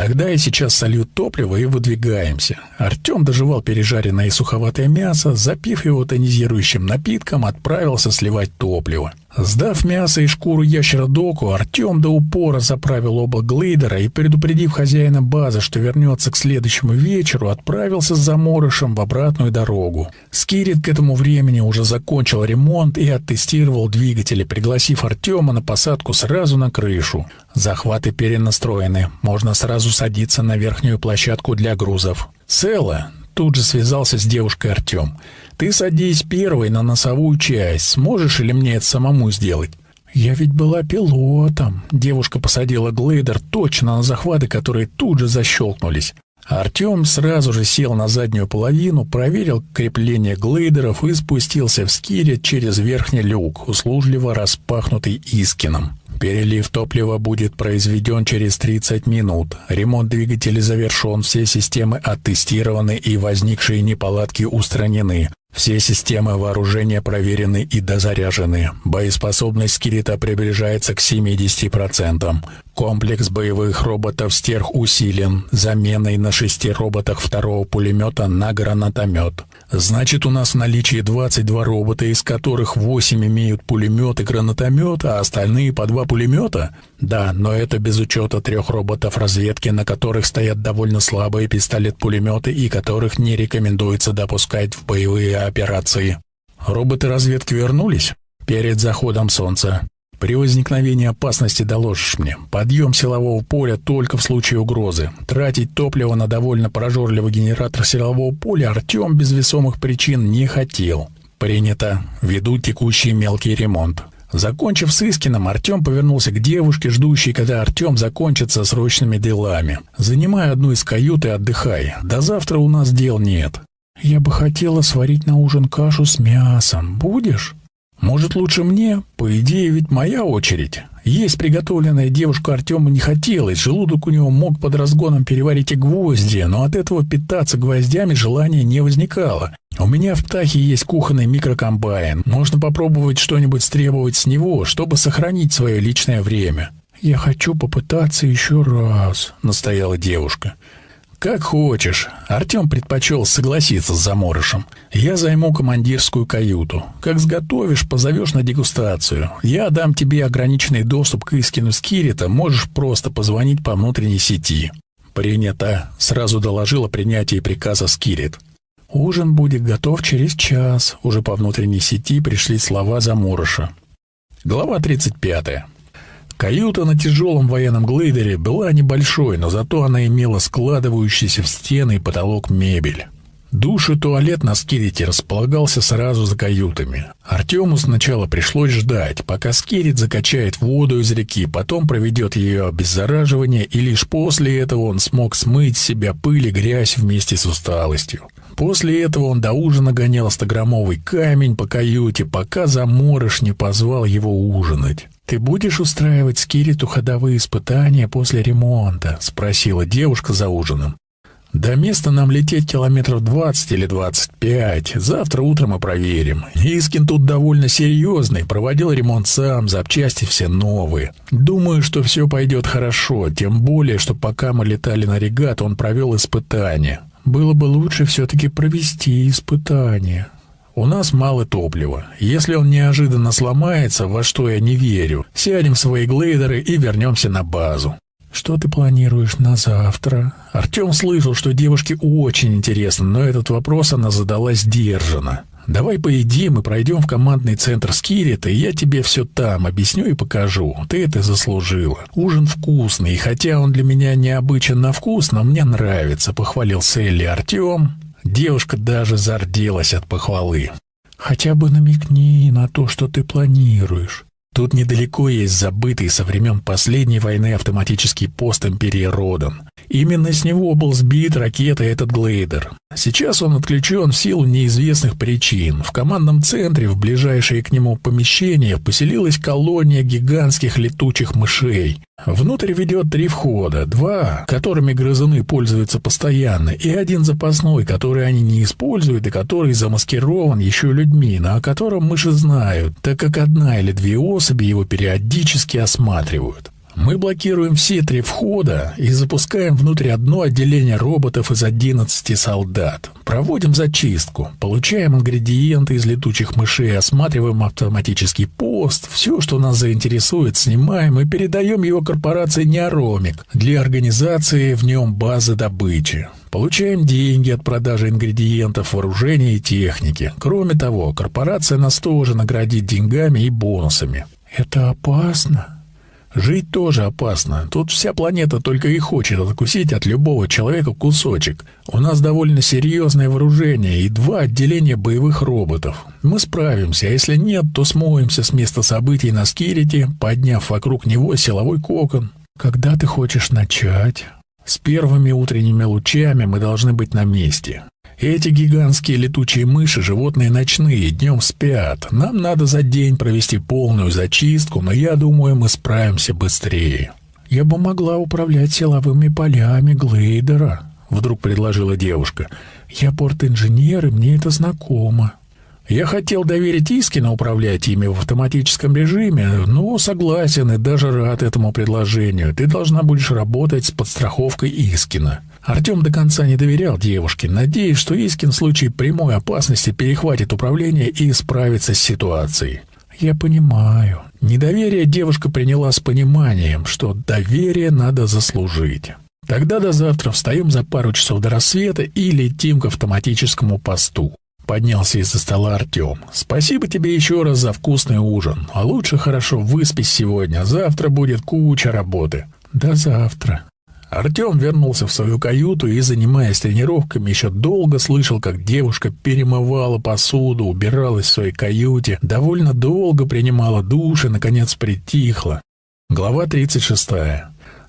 Тогда я сейчас солью топливо и выдвигаемся. Артем доживал пережаренное и суховатое мясо, запив его тонизирующим напитком, отправился сливать топливо. Сдав мясо и шкуру ящера доку, Артем до упора заправил оба глейдера и, предупредив хозяина базы, что вернется к следующему вечеру, отправился с заморышем в обратную дорогу. Скирит к этому времени уже закончил ремонт и оттестировал двигатели, пригласив Артема на посадку сразу на крышу. Захваты перенастроены, можно сразу садиться на верхнюю площадку для грузов. «Цело!» — тут же связался с девушкой Артем — ты садись первой на носовую часть. Сможешь или мне это самому сделать? Я ведь была пилотом. Девушка посадила глейдер точно на захваты, которые тут же защелкнулись. Артем сразу же сел на заднюю половину, проверил крепление глейдеров и спустился в скире через верхний люк, услужливо распахнутый Искином. Перелив топлива будет произведен через 30 минут. Ремонт двигателя завершен, все системы оттестированы и возникшие неполадки устранены. Все системы вооружения проверены и дозаряжены. Боеспособность Скирита приближается к 70%. Комплекс боевых роботов «Стерх» усилен заменой на шести роботах второго пулемета на гранатомет. Значит, у нас в наличии 22 робота, из которых 8 имеют пулемет и гранатомет, а остальные по два пулемета? Да, но это без учета трех роботов разведки, на которых стоят довольно слабые пистолет-пулеметы и которых не рекомендуется допускать в боевые операции. Роботы разведки вернулись перед заходом солнца. При возникновении опасности доложишь мне. Подъем силового поля только в случае угрозы. Тратить топливо на довольно прожорливый генератор силового поля Артем без весомых причин не хотел. Принято. Веду текущий мелкий ремонт. Закончив с Искином, Артем повернулся к девушке, ждущей, когда Артем закончится срочными делами. «Занимай одну из кают и отдыхай. До завтра у нас дел нет». «Я бы хотела сварить на ужин кашу с мясом. Будешь?» «Может, лучше мне? По идее, ведь моя очередь. Есть приготовленная девушка Артему не хотелось, желудок у него мог под разгоном переварить и гвозди, но от этого питаться гвоздями желания не возникало. У меня в птахе есть кухонный микрокомбайн. Можно попробовать что-нибудь стребовать с него, чтобы сохранить свое личное время. «Я хочу попытаться еще раз», — настояла девушка. «Как хочешь». Артем предпочел согласиться с заморышем. «Я займу командирскую каюту. Как сготовишь, позовешь на дегустацию. Я дам тебе ограниченный доступ к Искину Скирита, можешь просто позвонить по внутренней сети». «Принято», — сразу доложила принятие приказа Скирит. «Ужин будет готов через час», — уже по внутренней сети пришли слова заморыша. Глава 35. Каюта на тяжелом военном глейдере была небольшой, но зато она имела складывающийся в стены и потолок мебель. Душ и туалет на скирите располагался сразу за каютами. Артему сначала пришлось ждать, пока скирит закачает воду из реки, потом проведет ее обеззараживание, и лишь после этого он смог смыть с себя пыль и грязь вместе с усталостью. После этого он до ужина гонял стограммовый камень по каюте, пока заморыш не позвал его ужинать. «Ты будешь устраивать с Кириту ходовые испытания после ремонта?» — спросила девушка за ужином. «До места нам лететь километров двадцать или двадцать пять. Завтра утром мы проверим. Искин тут довольно серьезный, проводил ремонт сам, запчасти все новые. Думаю, что все пойдет хорошо, тем более, что пока мы летали на регат, он провел испытания. Было бы лучше все-таки провести испытания. У нас мало топлива. Если он неожиданно сломается, во что я не верю, сядем в свои глейдеры и вернемся на базу. Что ты планируешь на завтра? Артем слышал, что девушке очень интересно, но этот вопрос она задала сдержанно. Давай поедим и пройдем в командный центр Скирита, и я тебе все там объясню и покажу. Ты это заслужила. Ужин вкусный, и хотя он для меня необычен на вкус, но мне нравится, похвалил Селли Артем. Девушка даже зарделась от похвалы. «Хотя бы намекни на то, что ты планируешь. Тут недалеко есть забытый со времен последней войны автоматический пост Империи Родан. Именно с него был сбит ракетой этот глейдер. Сейчас он отключен в силу неизвестных причин. В командном центре, в ближайшие к нему помещения, поселилась колония гигантских летучих мышей. Внутрь ведет три входа, два, которыми грызуны пользуются постоянно, и один запасной, который они не используют и который замаскирован еще людьми, но о котором мыши знают, так как одна или две особи его периодически осматривают. Мы блокируем все три входа и запускаем внутрь одно отделение роботов из 11 солдат. Проводим зачистку, получаем ингредиенты из летучих мышей, осматриваем автоматический пост, все, что нас заинтересует, снимаем и передаем его корпорации Неоромик для организации в нем базы добычи. Получаем деньги от продажи ингредиентов, вооружения и техники. Кроме того, корпорация нас тоже наградит деньгами и бонусами. Это опасно? Жить тоже опасно. Тут вся планета только и хочет откусить от любого человека кусочек. У нас довольно серьезное вооружение и два отделения боевых роботов. Мы справимся, а если нет, то смоемся с места событий на Скирите, подняв вокруг него силовой кокон. Когда ты хочешь начать? С первыми утренними лучами мы должны быть на месте. Эти гигантские летучие мыши — животные ночные, днем спят. Нам надо за день провести полную зачистку, но я думаю, мы справимся быстрее. Я бы могла управлять силовыми полями Глейдера, — вдруг предложила девушка. Я порт-инженер, и мне это знакомо. Я хотел доверить Искина управлять ими в автоматическом режиме, но согласен и даже рад этому предложению. Ты должна будешь работать с подстраховкой Искина. Артем до конца не доверял девушке, надеясь, что Искин в случае прямой опасности перехватит управление и справится с ситуацией. «Я понимаю». Недоверие девушка приняла с пониманием, что доверие надо заслужить. Тогда до завтра встаем за пару часов до рассвета и летим к автоматическому посту. Поднялся из-за стола Артем. «Спасибо тебе еще раз за вкусный ужин. А лучше хорошо выспись сегодня. Завтра будет куча работы». «До завтра», Артем вернулся в свою каюту и, занимаясь тренировками, еще долго слышал, как девушка перемывала посуду, убиралась в своей каюте, довольно долго принимала душ и, наконец, притихла. Глава 36.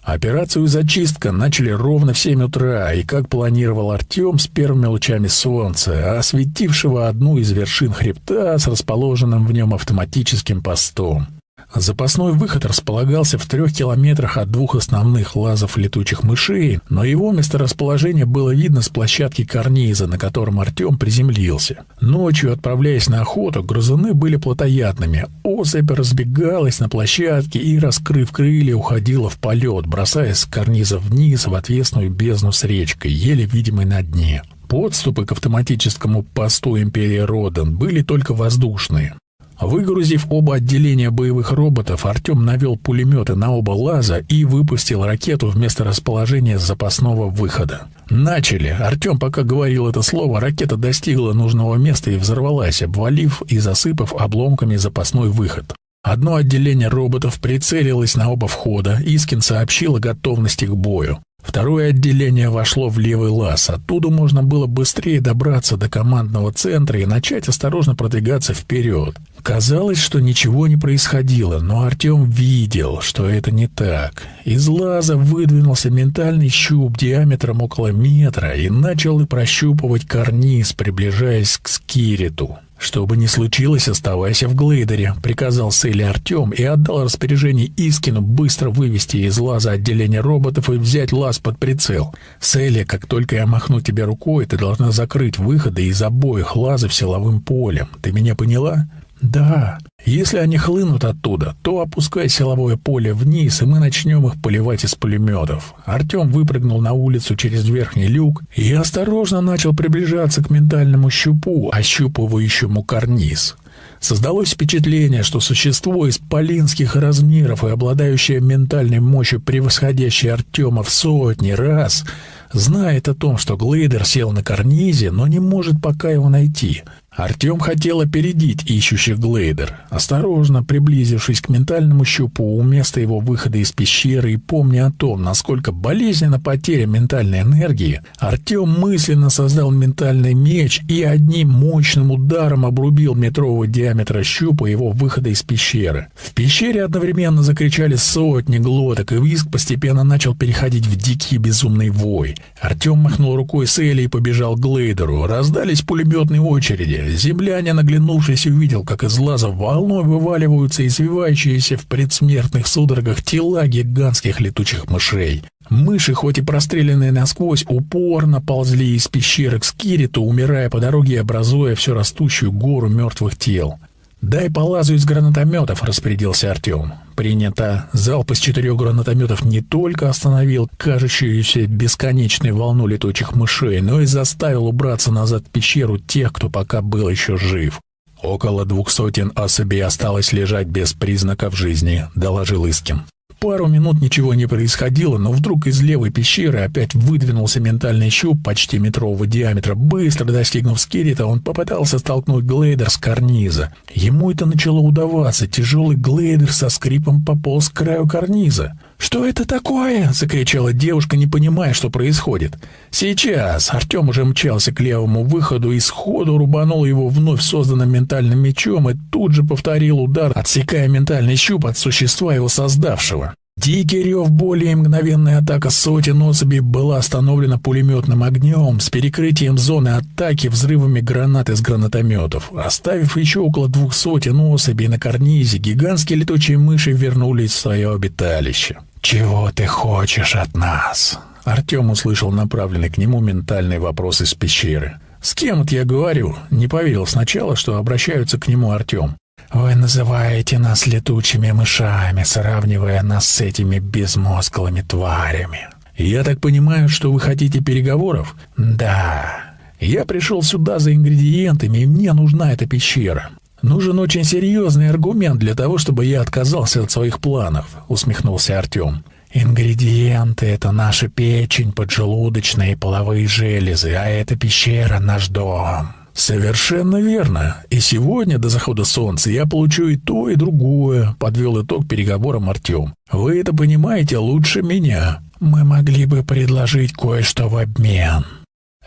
Операцию «Зачистка» начали ровно в 7 утра, и, как планировал Артем, с первыми лучами солнца, осветившего одну из вершин хребта с расположенным в нем автоматическим постом. Запасной выход располагался в трех километрах от двух основных лазов летучих мышей, но его месторасположение было видно с площадки карниза, на котором Артем приземлился. Ночью, отправляясь на охоту, грызуны были плотоядными. Особь разбегалась на площадке и, раскрыв крылья, уходила в полет, бросаясь с карниза вниз в отвесную бездну с речкой, еле видимой на дне. Подступы к автоматическому посту Империи Роден были только воздушные. Выгрузив оба отделения боевых роботов, Артем навел пулеметы на оба лаза и выпустил ракету вместо расположения запасного выхода. Начали. Артем пока говорил это слово, ракета достигла нужного места и взорвалась, обвалив и засыпав обломками запасной выход. Одно отделение роботов прицелилось на оба входа, Искин сообщил о готовности к бою. Второе отделение вошло в левый лаз. Оттуда можно было быстрее добраться до командного центра и начать осторожно продвигаться вперед. Казалось, что ничего не происходило, но Артем видел, что это не так. Из лаза выдвинулся ментальный щуп диаметром около метра и начал прощупывать карниз, приближаясь к скириту. «Что бы ни случилось, оставайся в глейдере», — приказал Сейли Артем и отдал распоряжение Искину быстро вывести из лаза отделение роботов и взять лаз под прицел. «Сейли, как только я махну тебе рукой, ты должна закрыть выходы из обоих лазов силовым полем. Ты меня поняла?» «Да. Если они хлынут оттуда, то опускай силовое поле вниз, и мы начнем их поливать из пулеметов». Артем выпрыгнул на улицу через верхний люк и осторожно начал приближаться к ментальному щупу, ощупывающему карниз. Создалось впечатление, что существо из полинских размеров и обладающее ментальной мощью, превосходящей Артема в сотни раз, знает о том, что Глейдер сел на карнизе, но не может пока его найти — Артем хотел опередить ищущих Глейдер. Осторожно приблизившись к ментальному щупу у места его выхода из пещеры и помня о том, насколько болезненна потеря ментальной энергии, Артем мысленно создал ментальный меч и одним мощным ударом обрубил метрового диаметра щупа его выхода из пещеры. В пещере одновременно закричали сотни глоток, и виск постепенно начал переходить в дикий безумный вой. Артем махнул рукой с Элли и побежал к Глейдеру. Раздались пулеметные очереди. Землянин, оглянувшись, увидел, как из лаза волной вываливаются извивающиеся в предсмертных судорогах тела гигантских летучих мышей. Мыши, хоть и простреленные насквозь, упорно ползли из пещеры к Скириту, умирая по дороге и образуя все растущую гору мертвых тел. «Дай полазу из гранатометов», — распорядился Артем. «Принято». Залп из четырех гранатометов не только остановил кажущуюся бесконечной волну летучих мышей, но и заставил убраться назад в пещеру тех, кто пока был еще жив. «Около двух сотен особей осталось лежать без признаков жизни», — доложил Искин. Пару минут ничего не происходило, но вдруг из левой пещеры опять выдвинулся ментальный щуп почти метрового диаметра. Быстро достигнув скелета, он попытался столкнуть глейдер с карниза. Ему это начало удаваться. Тяжелый глейдер со скрипом пополз к краю карниза. «Что это такое?» — закричала девушка, не понимая, что происходит. «Сейчас!» — Артем уже мчался к левому выходу и сходу рубанул его вновь созданным ментальным мечом и тут же повторил удар, отсекая ментальный щуп от существа его создавшего. Дикий рев боли и мгновенная атака сотен особей была остановлена пулеметным огнем с перекрытием зоны атаки взрывами гранат из гранатометов. Оставив еще около двух сотен особей на карнизе, гигантские летучие мыши вернулись в свое обиталище. «Чего ты хочешь от нас?» Артем услышал направленный к нему ментальный вопрос из пещеры. «С кем это я говорю?» Не поверил сначала, что обращаются к нему Артем. «Вы называете нас летучими мышами, сравнивая нас с этими безмозглыми тварями». «Я так понимаю, что вы хотите переговоров?» «Да. Я пришел сюда за ингредиентами, и мне нужна эта пещера. «Нужен очень серьезный аргумент для того, чтобы я отказался от своих планов», — усмехнулся Артем. «Ингредиенты — это наша печень, поджелудочная и половые железы, а эта пещера — наш дом». «Совершенно верно. И сегодня, до захода солнца, я получу и то, и другое», — подвел итог переговорам Артем. «Вы это понимаете лучше меня. Мы могли бы предложить кое-что в обмен».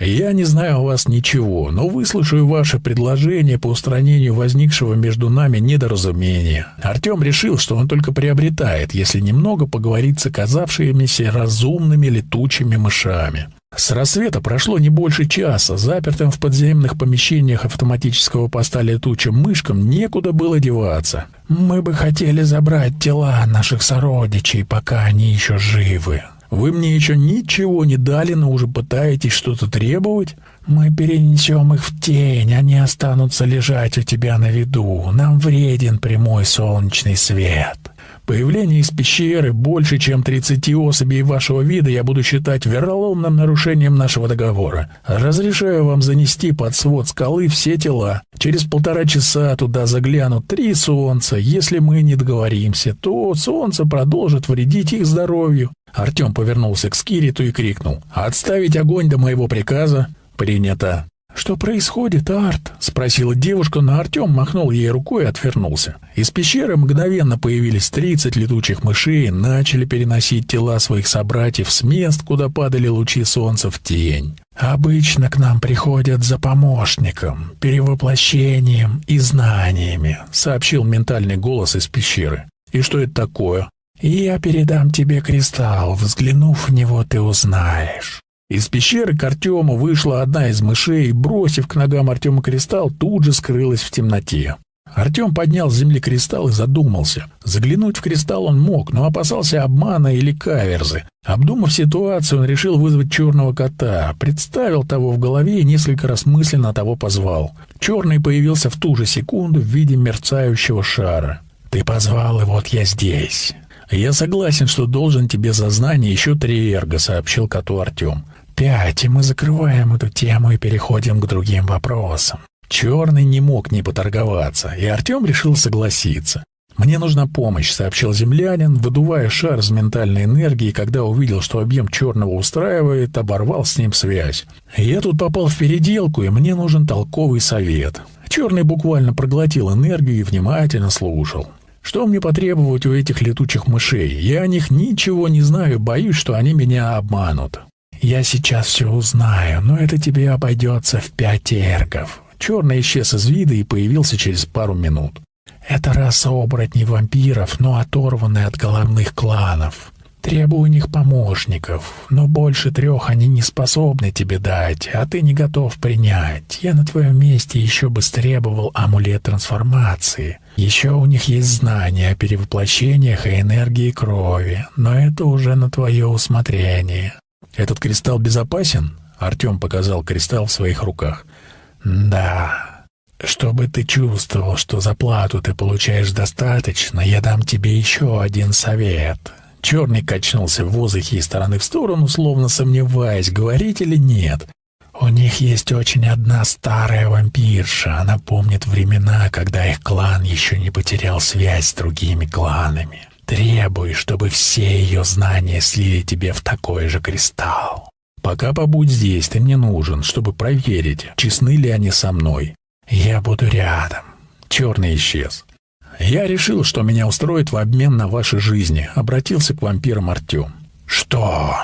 Я не знаю о вас ничего, но выслушаю ваше предложение по устранению возникшего между нами недоразумения. Артем решил, что он только приобретает, если немного поговорить с оказавшимися разумными летучими мышами. С рассвета прошло не больше часа. Запертым в подземных помещениях автоматического поста летучим мышкам некуда было деваться. Мы бы хотели забрать тела наших сородичей, пока они еще живы. Вы мне еще ничего не дали, но уже пытаетесь что-то требовать? Мы перенесем их в тень, они останутся лежать у тебя на виду. Нам вреден прямой солнечный свет. Появление из пещеры больше, чем 30 особей вашего вида я буду считать вероломным нарушением нашего договора. Разрешаю вам занести под свод скалы все тела. Через полтора часа туда заглянут три солнца. Если мы не договоримся, то солнце продолжит вредить их здоровью. Артем повернулся к Скириту и крикнул. «Отставить огонь до моего приказа!» «Принято!» «Что происходит, Арт?» — спросила девушка, но Артем махнул ей рукой и отвернулся. Из пещеры мгновенно появились тридцать летучих мышей начали переносить тела своих собратьев с мест, куда падали лучи солнца в тень. «Обычно к нам приходят за помощником, перевоплощением и знаниями», — сообщил ментальный голос из пещеры. «И что это такое?» «Я передам тебе кристалл. Взглянув в него, ты узнаешь». Из пещеры к Артему вышла одна из мышей бросив к ногам Артема кристалл, тут же скрылась в темноте. Артем поднял с земли кристалл и задумался. Заглянуть в кристалл он мог, но опасался обмана или каверзы. Обдумав ситуацию, он решил вызвать черного кота, представил того в голове и несколько раз мысленно того позвал. Черный появился в ту же секунду в виде мерцающего шара. «Ты позвал, и вот я здесь». «Я согласен, что должен тебе за знание еще три эрго», — сообщил коту Артем. Пять, и мы закрываем эту тему и переходим к другим вопросам. Черный не мог не поторговаться, и Артем решил согласиться. «Мне нужна помощь», — сообщил землянин, выдувая шар из ментальной энергии, когда увидел, что объем черного устраивает, оборвал с ним связь. «Я тут попал в переделку, и мне нужен толковый совет». Черный буквально проглотил энергию и внимательно слушал. «Что мне потребовать у этих летучих мышей? Я о них ничего не знаю, боюсь, что они меня обманут». «Я сейчас все узнаю, но это тебе обойдется в пять эргов». Черный исчез из вида и появился через пару минут. «Это раса оборотней вампиров, но оторванная от головных кланов. Требую у них помощников, но больше трех они не способны тебе дать, а ты не готов принять. Я на твоем месте еще бы требовал амулет трансформации. Еще у них есть знания о перевоплощениях и энергии крови, но это уже на твое усмотрение. «Этот кристалл безопасен?» Артем показал кристалл в своих руках. «Да. Чтобы ты чувствовал, что за плату ты получаешь достаточно, я дам тебе еще один совет». Черный качнулся в воздухе из стороны в сторону, словно сомневаясь, говорить или нет. «У них есть очень одна старая вампирша. Она помнит времена, когда их клан еще не потерял связь с другими кланами. Требуй, чтобы все ее знания слили тебе в такой же кристалл. Пока побудь здесь, ты мне нужен, чтобы проверить, честны ли они со мной. Я буду рядом. Черный исчез. Я решил, что меня устроит в обмен на ваши жизни. Обратился к вампирам Артем. Что?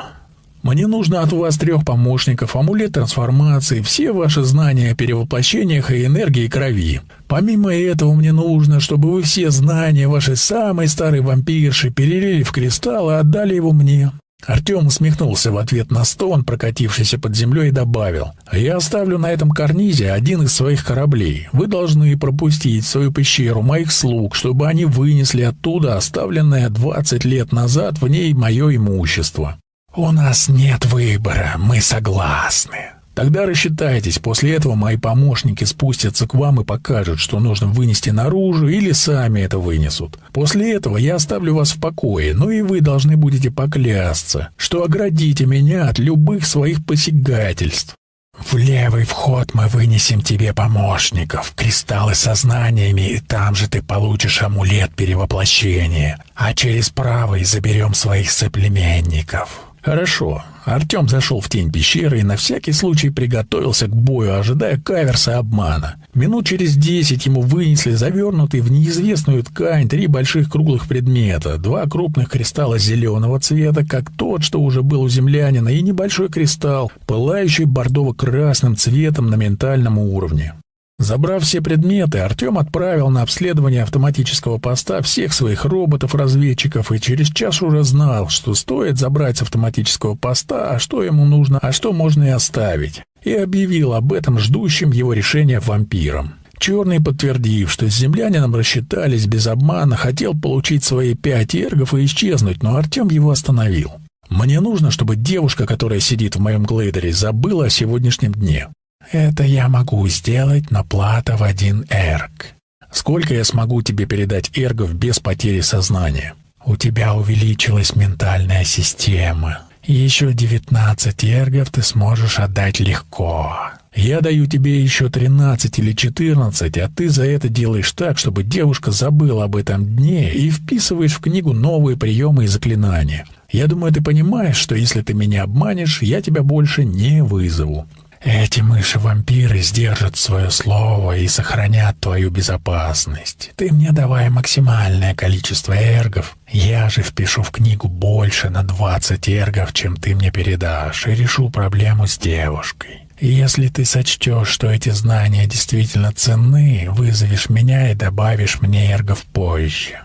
Мне нужно от вас трех помощников, амулет трансформации, все ваши знания о перевоплощениях и энергии крови. Помимо этого, мне нужно, чтобы вы все знания вашей самой старой вампирши перелили в кристалл и отдали его мне». Артем усмехнулся в ответ на стон, прокатившийся под землей, и добавил. «Я оставлю на этом карнизе один из своих кораблей. Вы должны пропустить в свою пещеру моих слуг, чтобы они вынесли оттуда оставленное двадцать лет назад в ней мое имущество. «У нас нет выбора, мы согласны». Тогда рассчитайтесь, после этого мои помощники спустятся к вам и покажут, что нужно вынести наружу, или сами это вынесут. После этого я оставлю вас в покое, но и вы должны будете поклясться, что оградите меня от любых своих посягательств. В левый вход мы вынесем тебе помощников, кристаллы со знаниями, и там же ты получишь амулет перевоплощения, а через правый заберем своих соплеменников». Хорошо. Артем зашел в тень пещеры и на всякий случай приготовился к бою, ожидая каверса обмана. Минут через десять ему вынесли завернутый в неизвестную ткань три больших круглых предмета, два крупных кристалла зеленого цвета, как тот, что уже был у землянина, и небольшой кристалл, пылающий бордово-красным цветом на ментальном уровне. Забрав все предметы, Артем отправил на обследование автоматического поста всех своих роботов-разведчиков и через час уже знал, что стоит забрать с автоматического поста, а что ему нужно, а что можно и оставить, и объявил об этом ждущим его решения вампирам. Черный, подтвердив, что с землянином рассчитались без обмана, хотел получить свои пять эргов и исчезнуть, но Артем его остановил. «Мне нужно, чтобы девушка, которая сидит в моем глейдере, забыла о сегодняшнем дне. Это я могу сделать, но плата в один эрг. Сколько я смогу тебе передать эргов без потери сознания? У тебя увеличилась ментальная система. Еще девятнадцать эргов ты сможешь отдать легко. Я даю тебе еще тринадцать или четырнадцать, а ты за это делаешь так, чтобы девушка забыла об этом дне и вписываешь в книгу новые приемы и заклинания. Я думаю, ты понимаешь, что если ты меня обманешь, я тебя больше не вызову. Эти мыши-вампиры сдержат свое слово и сохранят твою безопасность. Ты мне давай максимальное количество эргов. Я же впишу в книгу больше на 20 эргов, чем ты мне передашь, и решу проблему с девушкой. Если ты сочтешь, что эти знания действительно ценны, вызовешь меня и добавишь мне эргов позже.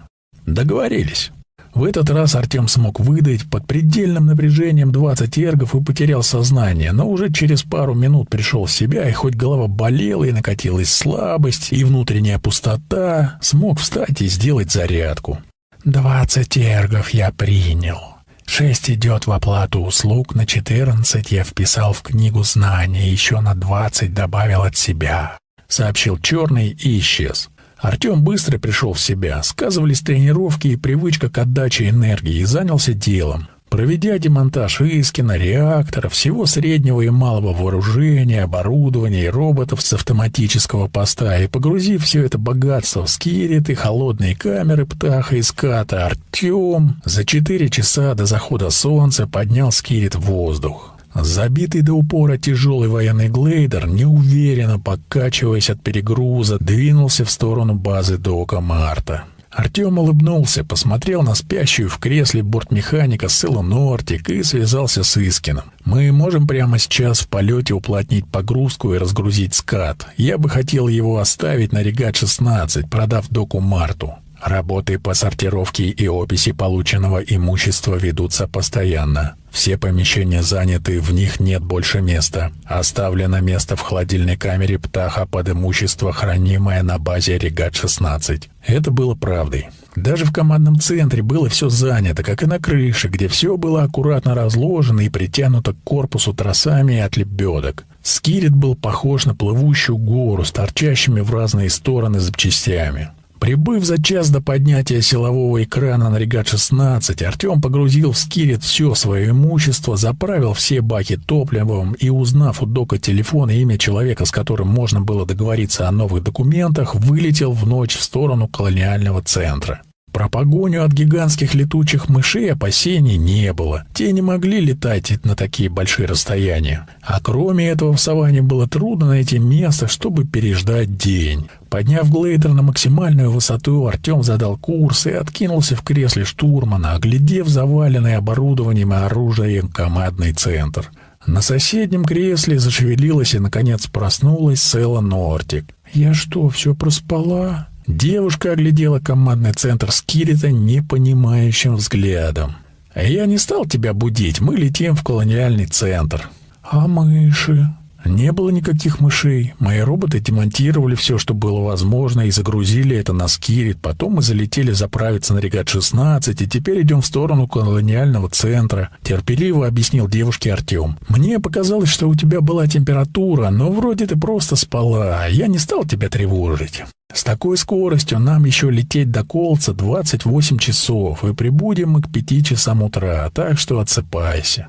Договорились. В этот раз Артем смог выдать под предельным напряжением 20 эргов и потерял сознание, но уже через пару минут пришел в себя, и хоть голова болела и накатилась слабость, и внутренняя пустота, смог встать и сделать зарядку. «Двадцать эргов я принял. Шесть идет в оплату услуг, на четырнадцать я вписал в книгу знаний, еще на двадцать добавил от себя», — сообщил Черный и исчез. Артем быстро пришел в себя, сказывались тренировки и привычка к отдаче энергии, и занялся делом. Проведя демонтаж Искина, реакторов, всего среднего и малого вооружения, оборудования и роботов с автоматического поста и погрузив все это богатство в скириты, холодные камеры птаха и ската, Артем за четыре часа до захода солнца поднял скирит в воздух. Забитый до упора тяжелый военный глейдер, неуверенно покачиваясь от перегруза, двинулся в сторону базы дока Марта. Артем улыбнулся, посмотрел на спящую в кресле бортмеханика Сэлла Нортик и связался с Искином. «Мы можем прямо сейчас в полете уплотнить погрузку и разгрузить скат. Я бы хотел его оставить на Регат-16, продав доку Марту. Работы по сортировке и описи полученного имущества ведутся постоянно. Все помещения заняты, в них нет больше места. Оставлено место в холодильной камере птаха под имущество, хранимое на базе Регат-16. Это было правдой. Даже в командном центре было все занято, как и на крыше, где все было аккуратно разложено и притянуто к корпусу тросами от лебедок. Скирит был похож на плывущую гору с торчащими в разные стороны запчастями. Прибыв за час до поднятия силового экрана на Регат-16, Артем погрузил в скирит все свое имущество, заправил все баки топливом и, узнав у Дока телефон и имя человека, с которым можно было договориться о новых документах, вылетел в ночь в сторону колониального центра. Про погоню от гигантских летучих мышей опасений не было. Те не могли летать на такие большие расстояния. А кроме этого в саванне было трудно найти место, чтобы переждать день. Подняв глейдер на максимальную высоту, Артем задал курс и откинулся в кресле штурмана, оглядев заваленный оборудованием и оружием командный центр. На соседнем кресле зашевелилась и, наконец, проснулась Села Нортик. «Я что, все проспала?» Девушка оглядела командный центр Скирита непонимающим взглядом. «Я не стал тебя будить, мы летим в колониальный центр». «А мыши?» Не было никаких мышей. Мои роботы демонтировали все, что было возможно, и загрузили это на Скирит. Потом мы залетели заправиться на Регат-16, и теперь идем в сторону колониального центра. Терпеливо объяснил девушке Артем. Мне показалось, что у тебя была температура, но вроде ты просто спала. Я не стал тебя тревожить. С такой скоростью нам еще лететь до Колца 28 часов, и прибудем мы к 5 часам утра, так что отсыпайся.